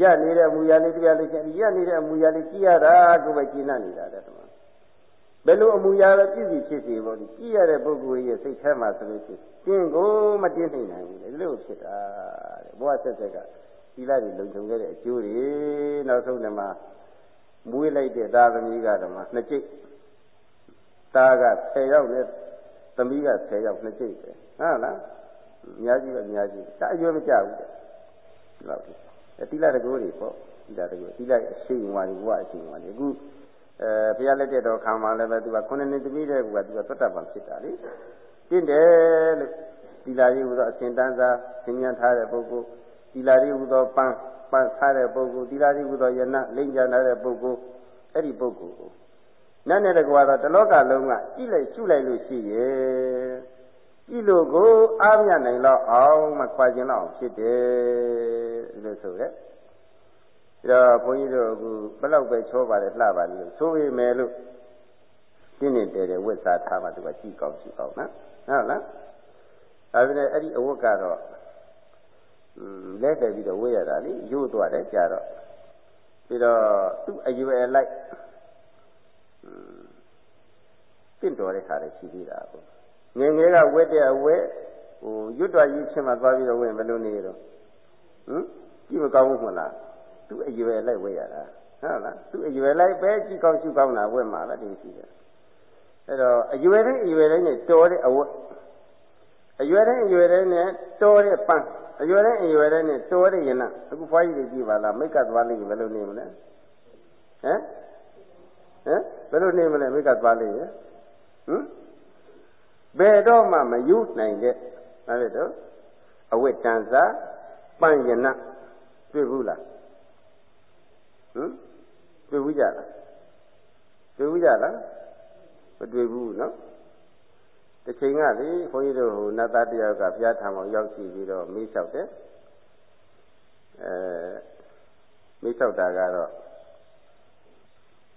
ရနေတဲ့အမူအရာလေးတရားလို့ရှိရင်ရနေတဲ့အမူအရာလေးကြည့်ရတာကိုပဲကျင့်နေတာတဲ့တမဘယ်လိုအမူအရာပဲပြည့်စုံဖြစ်စေပေါ့ဒီကြည့်ရတဲ့ပုဂ္ဂိုလ်ရဲ့စိတ်ထဲမှာဆိုလို့ရှိရင်တင်းကိုမတင်းနိုင်နိုင်ဘူးလေဒီလိုဖြစ်တာတဲ့ဘဝဆက်ဆက်ကသီလတွေလုံခြုံခဲ့တဲ့အကျိုးတွေနောက်ဆုံးဒီမှာမွေးလိုက်တဲ့သားသမီးကတော့မှနှစ်ကျိတ်သားက10ယောက်နဲ့သမီးက10ယောက်နှစ်ကျိတ်ပဲဟုတ်လားအများကြီးပဲအများကြီးဒါအရွယ်မကြဘူးတဲ့ဒီလောက်ဒီ သီလတကူတွေပေါ့သီလတကူသီလအရှိန်ဝါတွေဘဝအရှိန်ဝါတွေအခုအဲဘုရားလက်ထက်တော်ခံမှလည်းပဲသူကခုနှစ်နှစ်သမီးတဲ့ကူကသူကသွတ်တတ်ပါဖြစ်တာလေပြင့်တယ်လို့သီလရေးဟူသောအစဉ်တန်းစားသင်ညာထားတဲ့ပုဂ္ဂိုလ်သီလရေးဟူသောပန်းပန်းထားတဲ့ပုဂ္ဂိုလ်သီလရေးဟူသောယနာလိမ့်ကြတဲ့ပုဂ္ဂိုလ်အဲ့ဒီပုဂ္ဂိုလ်ကိုနတ်နဲ့တကွာတော့တလောကလုံးကကြည့်လိုက်ရှုလိုက်လို့ရှိရဲ့ ကြည့်လို့ကိုအားမြနိုင်တော့အောင်မခွာခြင်းတော့ဖြစ်တယ်လို့ဆိုရက်ဒါတော့ဘုန်းကြီးတို့အခုဘလောက်ပဲချောပါတယ်လှပါလို့ဆိုပေမဲ့လို့ရှင်းနေတယ်တဲ့ဝိသထားမှသူကကြည့်ကောင်းကြည့်ကောင်းနော်ဟုတ်လားဒါပေမဲ့အဲ့ဒီအဝတ်ကတော့လဲတယ်ပြီးတော့ဝေးရတာလေရိုးသွားတယ်ကြာတော့ပြီးတော့သူ့အရွယ်လိုက်တင့်တော်တဲ့ခါလည်းရှိသေးတာပေါ့ ငယ်ငယ်ကဝက်တဲ့အဝက်ဟိုရွတ်တော်ကြီးချင်းမှသွားပြီးတော့ဝင်ဘယ်လိုနေတော့ဟမ်ကြည့်မကောင်းဘူးမလားသူ့အရွယ်လိုက်ဝေးရတာဟုတ်လားသူ့အရွယ်လိုက်ပဲကြည့်ကောင်းရှုကောင်းတာဝက်မှာပဲဒီရှိတယ်အဲ့တော့အရွယ်တိုင်းအရွယ်တိုင်းနဲ့တော်တဲ့အဝက်အရွယ်တိုင်းအရွယ်တိုင်းနဲ့တော်တဲ့ပန်းအရွယ်တိုင်းအရွယ်တိုင်းနဲ့တော်တဲ့ယနာအခုဖွားကြီးတွေကြည့်ပါလားမိတ်ကသွားလိမ့်ဘယ်လိုနေမလဲဟမ်ဟမ်ဘယ်လိုနေမလဲမိတ်ကသွားလိမ့်ရဟမ် ဘယ်တော့မှမယူနိုင်တဲ့ဒါပဲတော့အဝိတန်စာပန်းယနာတွေ့ဘူးလားဟမ်တွေ့ဘူးကြလားတွေ့ဘူးကြလားမတွေ့ဘူးနော်တစ်ချိန်ကလေခွန်ကြီးတို့ဟိုနတ်သားတယောက်ကဘုရားထံမှာရောက်ရှိပြီးတော့မေးလျှောက်တယ်အဲမေးလျှောက်တာကတော့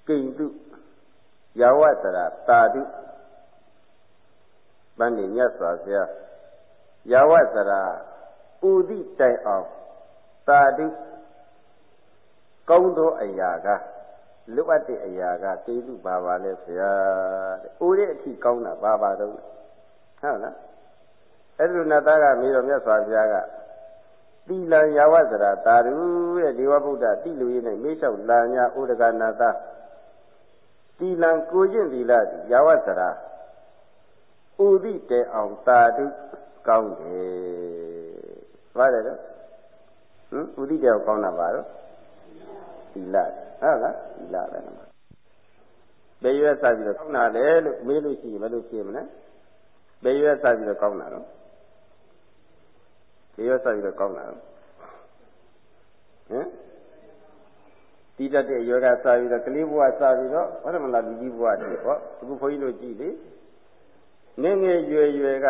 ကိဉ္တုယာဝတရာတာတု ဗန္ဒီမြတ်စွာဘုရားယာဝတရာဥဒိတိုင်အောင်တာတုကောင်းသောအရာကလွတ်အပ်တဲ့အရာကကိဉ္တုပါပါလဲဆရာတဲ့။ဥရဲ့အထိကောင်းတာပါပါတော့ဟုတ်လားအဲ့ဒီလိုနတ်သားကမေးတော့မြတ်စွာဘုရားကတိလံယာဝဇရာတာရုတဲ့ဒေဝဗုဒ္ဓတိလူရေးနဲ့မေးလျှောက်လာညာဥဒကနာသားတိလံကိုကျင့်သီလယာဝဇရာ ဥဒိတေအောင်တာတုကောင်းတယ်ပါတယ်တော့ဟမ်ဥဒိတေအောင်ကောင်းတာပါတော့သီလဟုတ်လားသီလပဲနော်ဘယ်ရွက်စားပြီးတော့ကောင်းတာလဲလို့မေးလို့ရှိရင်ဘယ်လိုဖြေမလဲဘယ်ရွက်စားပြီးတော့ကောင်းတာတော့ဘယ်ရွက်စားပြီးတော့ကောင်းတာတော့ဟမ်တီးတတ်တဲ့ရွက်ကစားပြီးတော့ကလေးဘဝစားပြီးတော့ဘာမှမလားဒီကြီးဘဝတည်းပေါ့အခုဘုန်းကြီးတို့ကြည့်လေ ငယ်ငယ်ရွယ်ရွယ်က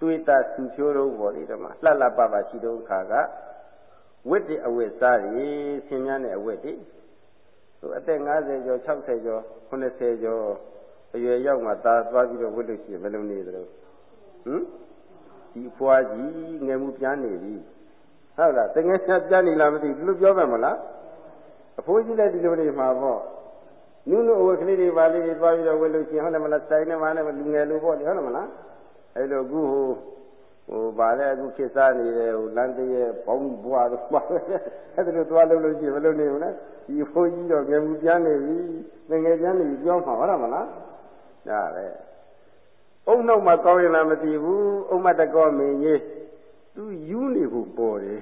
တွေးတာသူချိုးတော့ပေါ့လေဒီမှာလှလှပပရှိတော့ခါကဝိတ္တအဝိစားရီဆင်းရဲတဲ့အဝိတ္တိဟိုအသက်50ကျော်60ကျော်80ကျော်အရွယ်ရောက်မှသာသွားပြီးတော့ဝတ်လို့ရှိရင်ဘယ်လိုနေသလဲဟမ်ဒီဖွားကြီးငယ်မှုပြန်နေပြီဟုတ်လားတငယ်ချက်ပြန်နေလားမသိဘူးလို့ပြောမှမလားအဖိုးကြီးလည်းဒီလိုနေမှာပေါ့ နုနုအဝတ်ကလေးတွေပါလေးတွေသွားပြီးတော့ဝတ်လို့ရှိရင်ဟုတ်တယ်မလားဆိုင်နေမှလည်းလူငယ်လိုပေါ့လေဟုတ်တယ်မလားအဲ့လိုအခုဟိုဟိုဗာလဲအခုခေတ်စားနေတယ်ဟိုလမ်းတရဲ့ဘောင်းဘွားတို့ပါအဲ့ဒါလိုသွားလို့လို့ရှိရင်မလုပ်နေဘူးလားဒီဘိုးကြီးတော့ငယ်မှုပြန်နေပြီငယ်ပြန်နေပြီပြောမှာဟုတ်တယ်မလားဒါပဲအုံနောက်မှာကောင်းရင်လားမသိဘူးအုံမတကောမင်းကြီး သူယူနေဖို့ပေါ်တယ်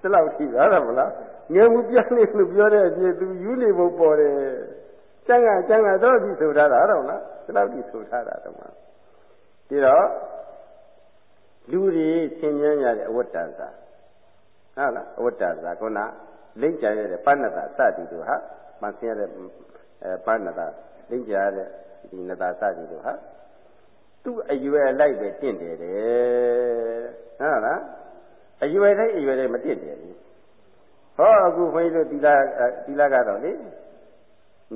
ဒီလောက်ထိပါလားမလားငယ်မှုပြန်နေလို့ပြောတဲ့အပြင်သူယူနေဖို့ပေါ်တယ်ကျန်ကကျန်ကတော့ဒီဆိုထားတာဟုတ်လားဒီလောက်ထိဆိုထားတာတော့မှာဒီတော့လူတွေသင်ញမ်းရတဲ့အဝတ္တဇာဟုတ်လားအဝတ္တဇာခုနလိမ့်ကြရတဲ့ပဏ္ဏတာစသည်တို့ဟာမဆင်းရတဲ့အဲပဏ္ဏတာလိမ့်ကြရတဲ့ဒီနတာစသည်တို့ဟာ သူ့အရွယ်လိုက်ပဲတင့်တယ်တဲ့ဟုတ်လားအရွယ်တိုင်းအရွယ်တိုင်းမတင့်တယ်ဘူးဟောအခုခွန်ကြီးတို့ဒီလာဒီလာကတော့လေ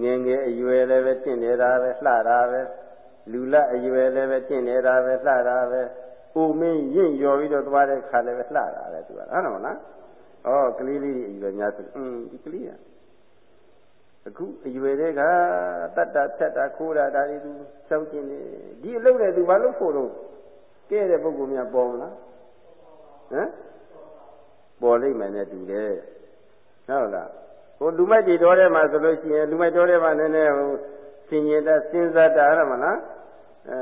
ငယ်ငယ်အရွယ်လည်းပဲတင့်နေတာပဲလှတာပဲလူလအရွယ်လည်းပဲတင့်နေတာပဲလှတာပဲပူမင်းရင့်ရော်ပြီးတော့သွားတဲ့ခါလည်းပဲလှတာပဲသူကဟုတ်တယ်မလားဩကလေးလေးအရွယ်များဆိုอืมဒီကလေးက အခုအရွယ်တွေကတတ်တာဖြတ်တာခိုးတာဒါတွေသူစောင့်ကျင်နေဒီအလုပ်နဲ့သူဘာလို့ဖို့တော့ကဲတဲ့ပုဂ္ဂိုလ်များပေါ်မလားဟမ်ပေါ်လိမ့်မယ်နဲ့တူတယ်ဟုတ်လားဟိုလူမိုက်တွေတော်ထဲမှာဆိုလို့ရှိရင်လူမိုက်တော်ထဲမှာနည်းနည်းဟိုဆင်ញင်တာစဉ်းစားတာရမလားအဲ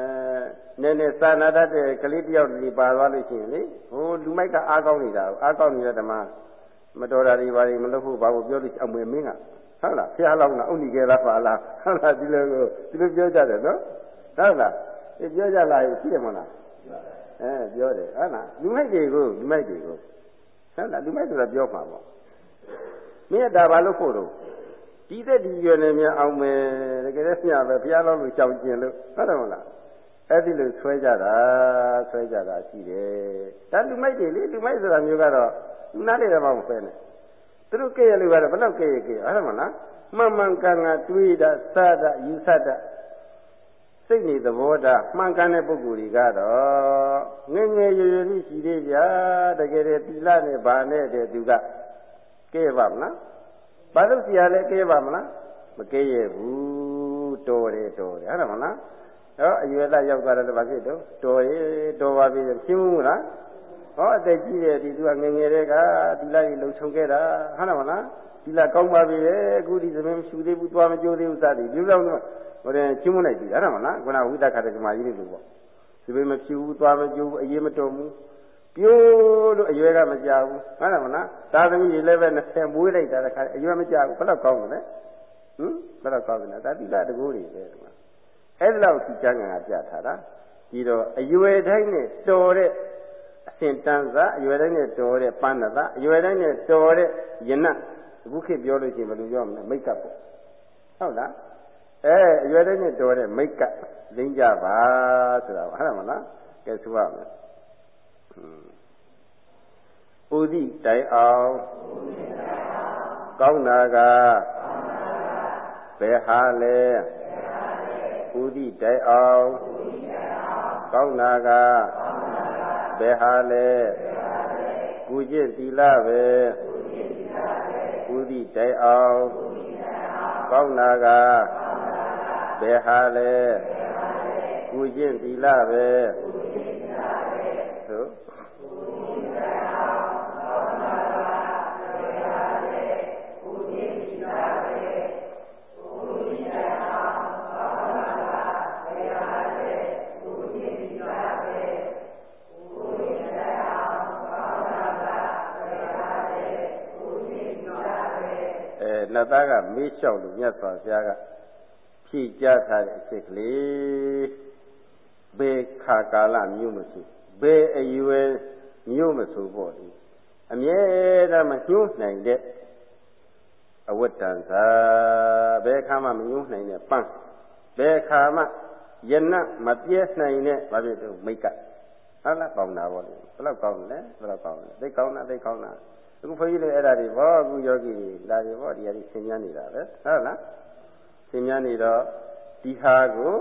နည်းနည်းစာနာတတ်တဲ့ကလေးတယောက်ဒီပါသွားလို့ရှိရင်လေဟိုလူမိုက်ကအားကောင်းနေတာအားကောင်းနေတဲ့ဓမ္မမတော်တာတွေဘာတွေမလုပ်ဖို့ဘာကိုပြောလို့အမွေမင်းက ဟုတ်လားဖះလောက်နာဥနီကေလားပါလားဟုတ်လားဒီလိုကိုဒီလိုပြောကြတယ်နော်ဟုတ်လားဒီပြောကြလားရှိတယ်မလားအဲပြောတယ်ဟုတ်လားလူမိုက်တွေကိုလူမိုက်တွေကိုဟုတ်လားလူမိုက်ဆိုတာပြောမှာပေါ့မင်းဒါဘာလို့ဖို့တော့ဒီသက်ဒီရွယ်နေမြန်အောင်မယ်တကယ်လည်းမျှပဲဘုရားလောက်လို့ကြောင်ကျင်လို့ဟုတ်တယ်မလားအဲ့ဒီလိုဆွဲကြတာဆွဲကြတာရှိတယ်ဒါလူမိုက်တွေလေလူမိုက်ဆိုတာမျိုးကတော့လူနားလေတော့မဆွဲနဲ့ သူတို့ကြည့်ရလို့ကတော့ဘယ်တော့ကြည့်ရကြည့်ဟုတ်တယ်မလားမှန်မှန်ကန်ကန်တွေးတာစတာယူဆတာစိတ်နေသဘောထားမှန်ကန်တဲ့ပုဂ္ဂိုလ်တွေကတော့ငငယ်ရွယ်ရွယ်လေးရှိသေးဗျာတကယ်တည်းတိလနဲ့ဗာနဲ့တဲ့သူကကဲပါမလားဘာလို့ဆရာလဲကဲပါမလားမကဲရဘူးတော်တယ်တော်တယ်ဟုတ်တယ်မလားဟောအရွယ်သားရောက်သွားတယ်ဘာဖြစ်တော့တော်ရေတော်ပါပြီရှင်းမှုလား ဟောအသက်ကြီးတယ်ဒီသူကငငယ်တဲ့ကဒီလိုက်လုံချုံခဲ့တာဟုတ်တယ်မလားဒီလာကောင်းပါပြီလေအခုဒီသမင်းရှူသေးဘူးသွားမကြိုးသေးဘူးစသည်ပြုလို့တော့ဟိုတဲ့ချင်းမလိုက်ကြည့်ဟုတ်တယ်မလားခုနဝိသခတကမာကြီးလို့ပေါ့ဒီပေမဖြူဘူးသွားမကြိုးဘူးအေးမတော်ဘူးပြိုးလို့အရွယ်ကမကြဘူးဟုတ်တယ်မလားသာသမီတွေလည်းပဲ20မွေးလိုက်တာတခါအရွယ်မကြဘူးဘယ်တော့ကောင်းလဲဟင်ဘယ်တော့ကောင်းလဲဒါတိလတကူတွေပဲဒီမှာအဲ့လောက်ဒီကျမ်းဂန်ကပြထားတာဒီတော့အရွယ်တိုင်းနဲ့တော်တဲ့ အစဉ်တန်းစားအရွယ်တိုင်းနဲ့တော်တဲ့ပန်းနသအရွယ်တိုင်းနဲ့တော်တဲ့ယနအခုခေတ်ပြောလို့ရှိရင်ဘယ်လိုပြောမလဲမိတ်ကပ်ပေါ့ဟုတ်လားအဲအရွယ်တိုင်းနဲ့တော်တဲ့မိတ်ကပ်လိမ့်ကြပါဆိုတာဟုတ်တယ်မလားကဲဆိုရမယ်ဥဒိတိုင်အောင်ကောင်းတာကဘယ်ဟာလဲဥဒိတိုင်အောင်ကောင်းတာက ဘယ်ဟာလဲကုကျင့်သီလပဲဥဒိတိုင်အောင်ကောင်းတာကဘယ်ဟာလဲကုကျင့်သီလပဲသို့န တ်သားကမေးလျှောက်လို့မြတ်စွာဘုရားကဖြည့်ကြားထားတဲ့အချက်ကလေးဘယ်ခါကာလမျိုးမဆိုဘယ်အရွယ်မျိုးမဆိုပေါ့ဒီအမြဲတမ်းမညှိုးနိုင်တဲ့အဝတ္တံသာဘယ်ခါမှမညှိုးနိုင်တဲ့ပန်းဘယ်ခါမှယနမပြဲနိုင်တဲ့ဘာဖြစ်လို့မိတ်ကဟုတ်လားကောင်းတာပေါ့လေဘယ်တော့ကောင်းလဲဘယ်တော့ကောင်းလဲသိကောင်းတာသိကောင်းတာ အခုဘုန်းကြီးလည်းအဲ့ဒါတွေဘောအခုယောဂီလာတွေဘောဒီဟာတွေသင်များနေတာပဲဟုတ်လားသင်များနေတော့ဒီဟာကို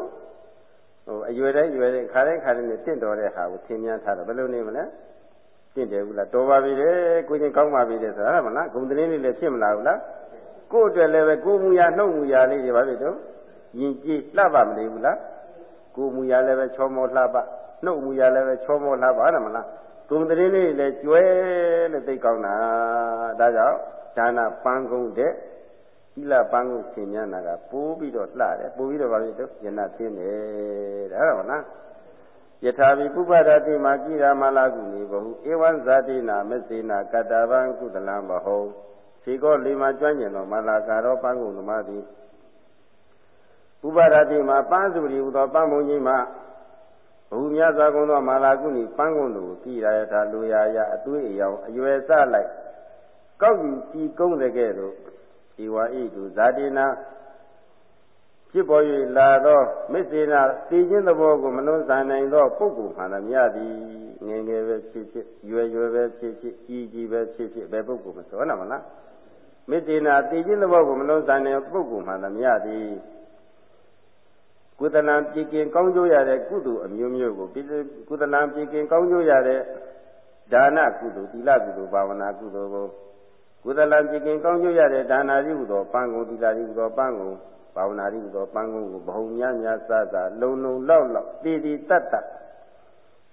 ဟိုအရွယ်တိုင်းရွယ်တိုင်းခါတိုင်းခါတိုင်းနဲ့တင့်တော်တဲ့ဟာကိုသင်များထားတော့ဘယ်လိုနေမလဲတင့်တယ်ဘူးလားတော်ပါပြီလေကိုချင်းကောင်းပါပြီလေဆိုတာဟုတ်မလားဂုံသတင်းလေးလည်းဖြစ်မလားဘူးလားကို့အတွက်လည်းပဲကိုမူရနှုတ်မူရလေးတွေပါပြီတော့ယင်ကြည်လှပမနေဘူးလားကိုမူရလည်းပဲချောမောလှပနှုတ်မူရလည်းပဲချောမောလှပါတယ်မလား ဂုံတရင်လေးလည်းကျွဲလို့သိကောင်းတာဒါကြောင့်ဒါနပန်းကုန်းတဲ့သီလပန်းကုန်းဆင်ញနာကပိုးပြီးတော့လှတယ်ပိုးပြီးတော့ဗာပြီတော့ယနာသိနေတယ်ဟုတ်လားယထာဘိပုပ္ပဒတိမာကိရာမလာကုနေဘဟုဧဝံဇာတိနာမစေနာကတ္တဗံကုသလံဘဟုခြေကောလေးမှာကျွမ်းကျင်သောမလာကာရောပန်းကုန်သမားသည်ပုပ္ပဒတိမှာပန်းစုရီဟူသောပန်းပုံကြီးမှာ ဘုမြတ်စွာဘုရားမာလာကုဏီပန်းကုန်တို့ကိရယထာလူရာယအသွေးအယောင်အရွယ်စလိုက်ကောက်ယူကြည်ကုန်းတဲ့ကဲ့သို့ဧဝဣတုဇာတိနာဖြစ်ပေါ်၍လာသောမစ္စေနာတည်ခြင်းသဘောကိုမနှုံးဆိုင်နိုင်သောပုဂ္ဂိုလ်မှန်သမျှသည်ငယ်ငယ်ပဲဖြစ်ဖြစ်ရွယ်ရွယ်ပဲဖြစ်ဖြစ်ကြီးကြီးပဲဖြစ်ဖြစ်ဘယ်ပုဂ္ဂိုလ်မဆိုဟုတ်လားမလားမစ္စေနာတည်ခြင်းသဘောကိုမနှုံးဆိုင်နိုင်ပုဂ္ဂိုလ်မှန်သမျှသည် ကုသလံပြည်ကင်ကောင်းကျိုးရတဲ့ကုသိုလ်အမျိုးမျိုးကိုကုသလံပြည်ကင်ကောင်းကျိုးရတဲ့ဒါနကုသိုလ်သီလကုသိုလ်ဘာဝနာကုသိုလ်ကိုကုသလံပြည်ကင်ကောင်းကျိုးရတဲ့ဒါနာရိဟုသောပန်းကုန်သီလရိဟုသောပန်းကုန်ဘာဝနာရိဟုသောပန်းကုန်ကိုဘဟုများများစစလုံလုံလောက်လောက်တည်တည်တတ်တတ်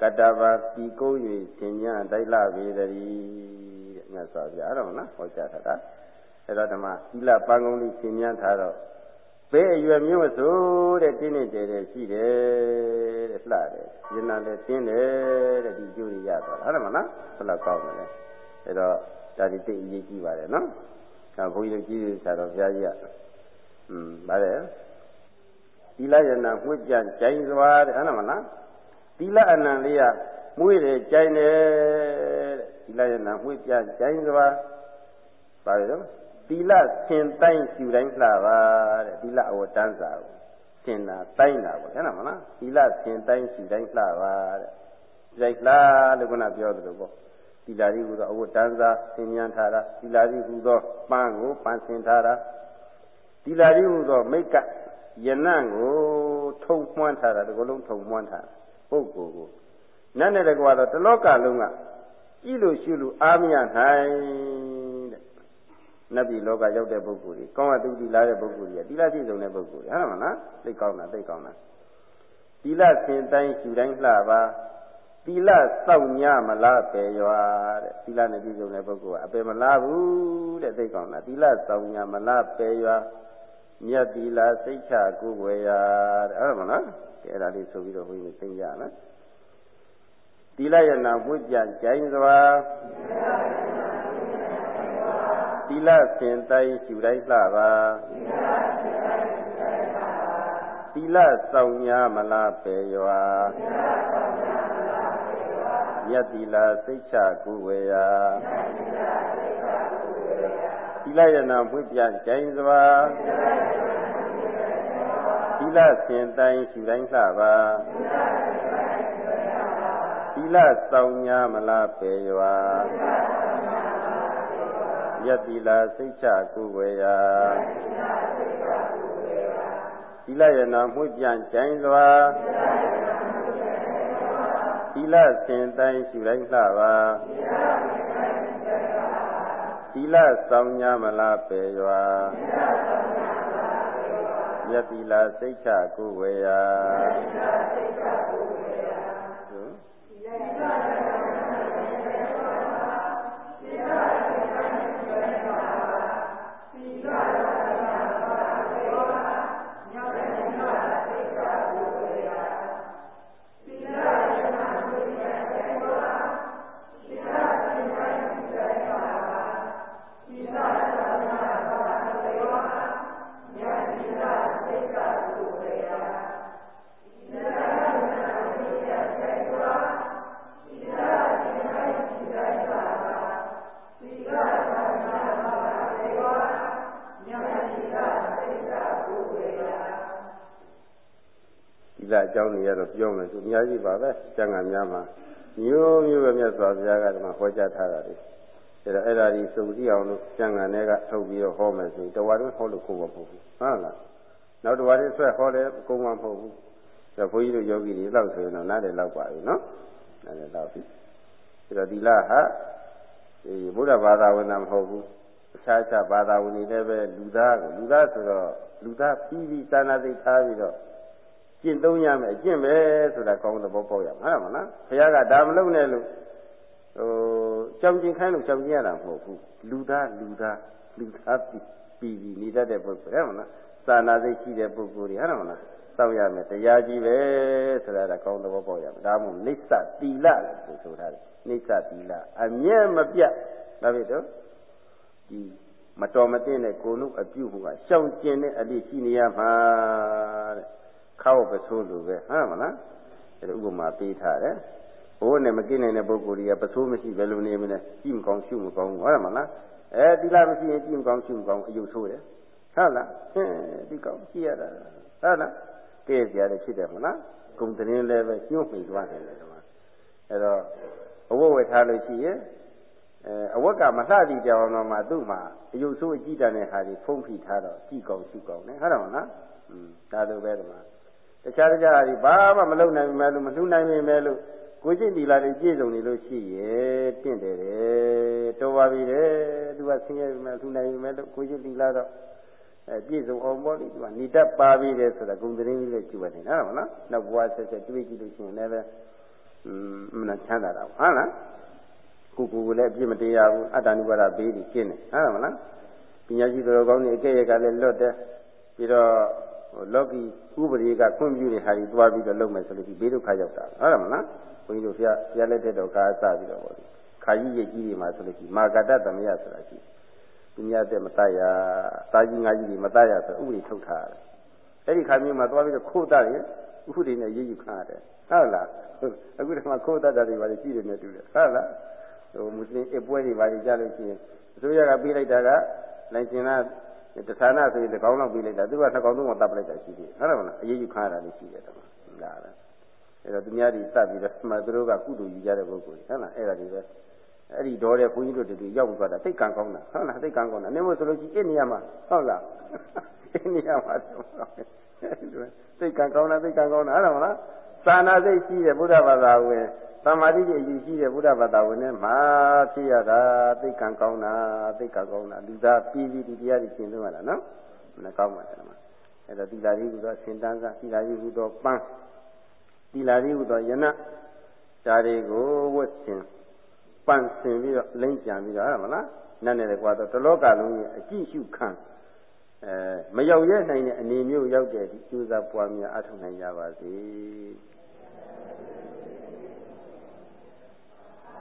ကတ္တဘာပြီးကုန်း၍ဆင်ញတိုက်လာပေတည်းတဲ့မြတ်စွာဘုရားအဲ့တော့နော်ဟောကြားထားတာအဲ့တော့ဓမ္မသီလပန်းကုန်လေးဆင်ញထားတော့ ဘယ်အရွယ်မျိုးမဆိုတဲ့တင်းနေတယ်တဲ့ရှိတယ်တဲ့လှတယ်ဉာဏ်လည်းတင်းတယ်တဲ့ဒီကျိုးရရသွားတာဟုတ်တယ်မလားဘယ်လောက်ကောင်းမလဲအဲ့တော့ဒါဒီသိအရေးကြီးပါတယ်နော်ဒါဘုန်းကြီးတို့ကြီးဆရာတော်ဘုရားကြီးကอืมဗါတယ်သီလယနာမှုကြကြိုင်စွာတဲ့ဟုတ်တယ်မလားသီလအနံလေးကမွေးတယ်ကြိုင်တယ်တဲ့သီလယနာမှုကြကြိုင်စွာဗါတယ် သီလဆင်တိုင်းယူတိုင်းလှပါတဲ့သီလအဝတ္တန်းစာကိုဆင်တာတိုင်းတာပေါ့ဟဲ့လားမလားသီလဆင်တိုင်းယူတိုင်းလှပါတဲ့ရိုက်လှလို့ခုနပြောသလိုပေါ့သီလာရီဟူသောအဝတ္တန်းစာဆင်ញံထားတာသီလာရီဟူသောပန်းကိုပန်းဆင်ထားတာသီလာရီဟူသောမိတ်ကယနံ့ကိုထုံမှန်းထားတာဒီလိုလုံးထုံမှန်းထားပုဂ္ဂိုလ်ကိုနတ်နဲ့တကွာတော့တလောကလုံးကကြည့်လို့ရှုလို့အားမရနိုင် နတ်ပြည်လောကရောက်တဲ့ပုဂ္ဂိုလ်ကြီးကောင်းအတုတိလာတဲ့ပုဂ္ဂိုလ်ကြီးကတိလပြည့်စုံတဲ့ပုဂ္ဂိုလ်ကြီးဟုတ်မှာနော်သိကောင်းတာသိကောင်းတာတိလဆင်တိုင်းရှူတိုင်းလှပါတိလစောင့်ညမလားပေရွာတဲ့တိလနဲ့ပြည့်စုံတဲ့ပုဂ္ဂိုလ်ကအပေမလားဘူးတဲ့သိကောင်းတာတိလစောင့်ညမလားပေရွာမြတ်တိလစိတ်ချကိုယ်ဝယ်ရတဲ့ဟုတ်မှာနော်ကဲအဲ့ဒါလေးဆိုပြီးတော့ဘုန်းကြီးသိကြနော်တိလယနာဝိကြကြိုင်းစွာသီ လစင်တိုင်းရှူတိုင်းလှပါသီလဆောင်ညာမလားပေရွာမြတ်သီလစိတ်ချကုဝေယသီလယနာမွေးပြကြိုင်စွာသီလစင်တိုင်းရှူတိုင်းလှပါသီလဆောင်ညာမလားပေရွာ ယတ္တိလာစိတ်ချကုဝေယသီလယနာမှုပြန်ကြိုင်စွာသီလစင်တိုင်းရှုတိုင်းလှပါသီလဆောင်ညာမလားပေရွာယတ္တိလာစိတ်ချကုဝေယကြော င်းတွေရတော့ပြောမယ်သူအများကြီးပါပဲကျန်ကများမှာမျိုးမျိုးပဲမြတ်စွာဘုရားကဒီမှာဟောကြားထားတာလေအဲဒါအဲ့ဒါဒီစုံကြည့်အောင်လို့ကျန်ကနဲ့ကထုတ်ပြီးတော့ဟောမယ်ဆိုရင်တဝါတွင်းဟောလို့ကိုမဟုတ်ဘူးဟုတ်လားနောက်တဝါတွင်းဆွဲဟောတယ်ကိုမမဟုတ်ဘူးဒါဘုန်းကြီးတို့ယောဂီတွေလောက်ဆိုရင်တော့နားတယ်လောက်ပါပြီနော်နားတယ်လောက်ပြီအဲတော့ဒီလားဟာဒီဘုရားဘာသာဝင်တာမဟုတ်ဘူးအခြားခြားဘာသာဝင်တွေလည်းပဲလူသားကိုလူသားဆိုတော့လူသားပြီးပြီးသာနာသိထားပြီးတော့ ကျင့်သုံးရမယ်အကျင့်ပဲဆိုတာကောင်းသဘောပေါက်ရမှာဟုတ်မလားဘုရားကဒါမလုပ်နဲ့လို့ဟိုကြောင်ကျင်ခိုင်းလို့ကြောင်ကျင်ရတာမဟုတ်ဘူးလူသားလူသားလူသားပြီးပြီးနေတတ်တဲ့ပုဂ္ဂိုလ်ဟုတ်မလားစာနာစိတ်ရှိတဲ့ပုဂ္ဂိုလ်တွေဟုတ်မလားစောက်ရမယ်တရားကြီးပဲဆိုတာကကောင်းသဘောပေါက်ရမယ်ဒါမှမဟုတ်နိစ္စတီလလို့ဆိုထားတယ်နိစ္စတီလအမြဲမပြတ်ဒါဖြစ်တော့ဒီမတော်မသင့်တဲ့ကိုယ်လုံးအပြုမှုကရှောင်ကျင်တဲ့အလိရှိနေရမှာတဲ့ ခောက်ပဆိုးလိုပဲဟုတ်မလားအဲဥပမာပေးထားတယ်ဘိုးနဲ့မกินနိုင်တဲ့ပုဂ္ဂိုလ်တွေကပဆိုးမရှိဘယ်လိုနေမလဲကြည့်မကောင်းရှုမကောင်းဟုတ်မလားအဲဒီလားမရှိရင်ကြည့်မကောင်းရှုမကောင်းအယုဆိုးတယ်ဟုတ်လားဟင်းဒီကောင်းကြည့်ရတာဟုတ်လားတည့်စရာတွေဖြစ်တယ်မလားဂုံသတင်းလည်းပဲညှို့မိသွားတယ်ဒီမှာအဲတော့အဝတ်ဝယ်ထားလို့ရှိရင်အဲအဝတ်ကမလှသည့်ကြောင်တော့မှသူ့မှာအယုဆိုးအကြည့်တန်တဲ့ဟာတွေဖုံးဖိထားတော့ကြည့်ကောင်းရှုကောင်းတယ်ဟုတ်တယ်မလားอืมဒါလိုပဲဒီမှာ တခြားတခြားဟာတွေဘာမှမလုပ်နိုင်မယ်လို့မလှူနိုင်မယ်လို့ကိုကျင့်ဒီလာတွေပြည့်စုံနေလို့ရှိရဲ့တင့်တယ်တယ်တော်ပါပြီတဲ့သူကဆင်းရဲမယ်လှူနိုင်မယ်လို့ကိုကျင့်ဒီလာတော့အဲပြည့်စုံအောင်ပေါ့လေဒီမှာဏိတတ်ပါပြီတဲ့ဆိုတာဂုံသတင်းကြီးလေးကျူပါတယ်နော်ဟုတ်လားနောက်ဘဝဆက်ဆက်တွေးကြည့်လို့ရှိရင်လည်းပဲอืมမနာချမ်းသာတာဟုတ်လားကိုကိုကိုလည်းအပြစ်မတရားဘူးအတ္တနုပါဒဘေးကြီးကျင့်တယ်ဟုတ်လားမလားပညာရှိတော်ကောင်းတွေအကဲ့ရကလည်းလွတ်တယ်ပြီးတော့လောကီ ဥပဒေကခွင့်ပြုတဲ့ဟာကြီးတွားပြီးတော့လုပ်မယ်ဆိုလို့ဒီဘေးဒုက္ခရောက်တာဟုတ်တယ်မလားဘုန်းကြီးတို့ဘုရားဘုရားလက်ထက်တော်ကားစပြီးတော့ဟောဒီခါကြီးရဲ့ကြီးတွေမှာဆိုလို့ရှိမာကတသမယဆိုတာရှိပညာတဲ့မတတ်ရတာကြီးငါကြီးတွေမတတ်ရဆိုဥပဒေထုတ်ထားတယ်အဲ့ဒီခါမျိုးမှာတွားပြီးတော့ခိုးတတ်ရင်ဥပဒေနဲ့ရေးယူခါရတယ်ဟုတ်လားအခုတခါခိုးတတ်တာတွေပါလေရှိတယ်နဲ့တူတယ်ဟုတ်လားဟိုမွတ်စလင်အပွဲတွေပါလေကြားလို့ရှိရင်အစိုးရကပေးလိုက်တာကလိုင်စင်က တဌာနဆိုရင်တကောင်းလောက်ပေးလိုက်တာသူကနှစ်ကောင်သုံးကောင်တပ်ပလိုက်တာရှိသေးတယ်ဟုတ်တယ်မလားအရေးယူခါရတာလည်းရှိတယ်တော့လာတယ်အဲ့တော့သူများတွေစပ်ပြီးတော့မှသူတို့ကကုသိုလ်ယူကြတဲ့ပုဂ္ဂိုလ်ဟုတ်လားအဲ့ဒါတွေပဲအဲ့ဒီတော့တဲ့ဘုန်းကြီးတို့တူရောက်သွားတာသိကံကောင်းတာဟုတ်လားသိကံကောင်းတာနင်းမို့ဆိုလို့ရှိရင်အဲ့နေရာမှာဟုတ်လားအဲ့နေရာမှာသိကံကောင်းတာသိကံကောင်းတာဟုတ်တယ်မလားသာနာစိတ်ရှိတဲ့ဘုရားဘာသာဝင် သမာဓိကြီးအယူရှိတဲ့ဘုရားဘာသာဝင်နဲ့မှာဖြစ်ရတာသိကံကောင်းတာသိကံကောင်းတာလူသားပြီးပြီးဒီတရားတွေရှင်းသွင်းရတာနော်မကောင်းပါနဲ့မှာအဲ့တော့သီလာကြီးကတော့စင်တန်းကသီလာကြီးကတော့ပန်းသီလာကြီးကတော့ယနဓာတွေကိုဝတ်ဆင်ပန့်ဆင်ပြီးတော့လိမ့်ကြံပြီးတော့ဟုတ်မလားနတ်နဲ့ကွာတော့တလောကလုံးရဲ့အကြည့်ရှုခံအဲမရောက်ရနိုင်တဲ့အနေမျိုးရောက်တဲ့ဒီကျိုးစားပွားများအထောက်နိုင်ကြပါစေ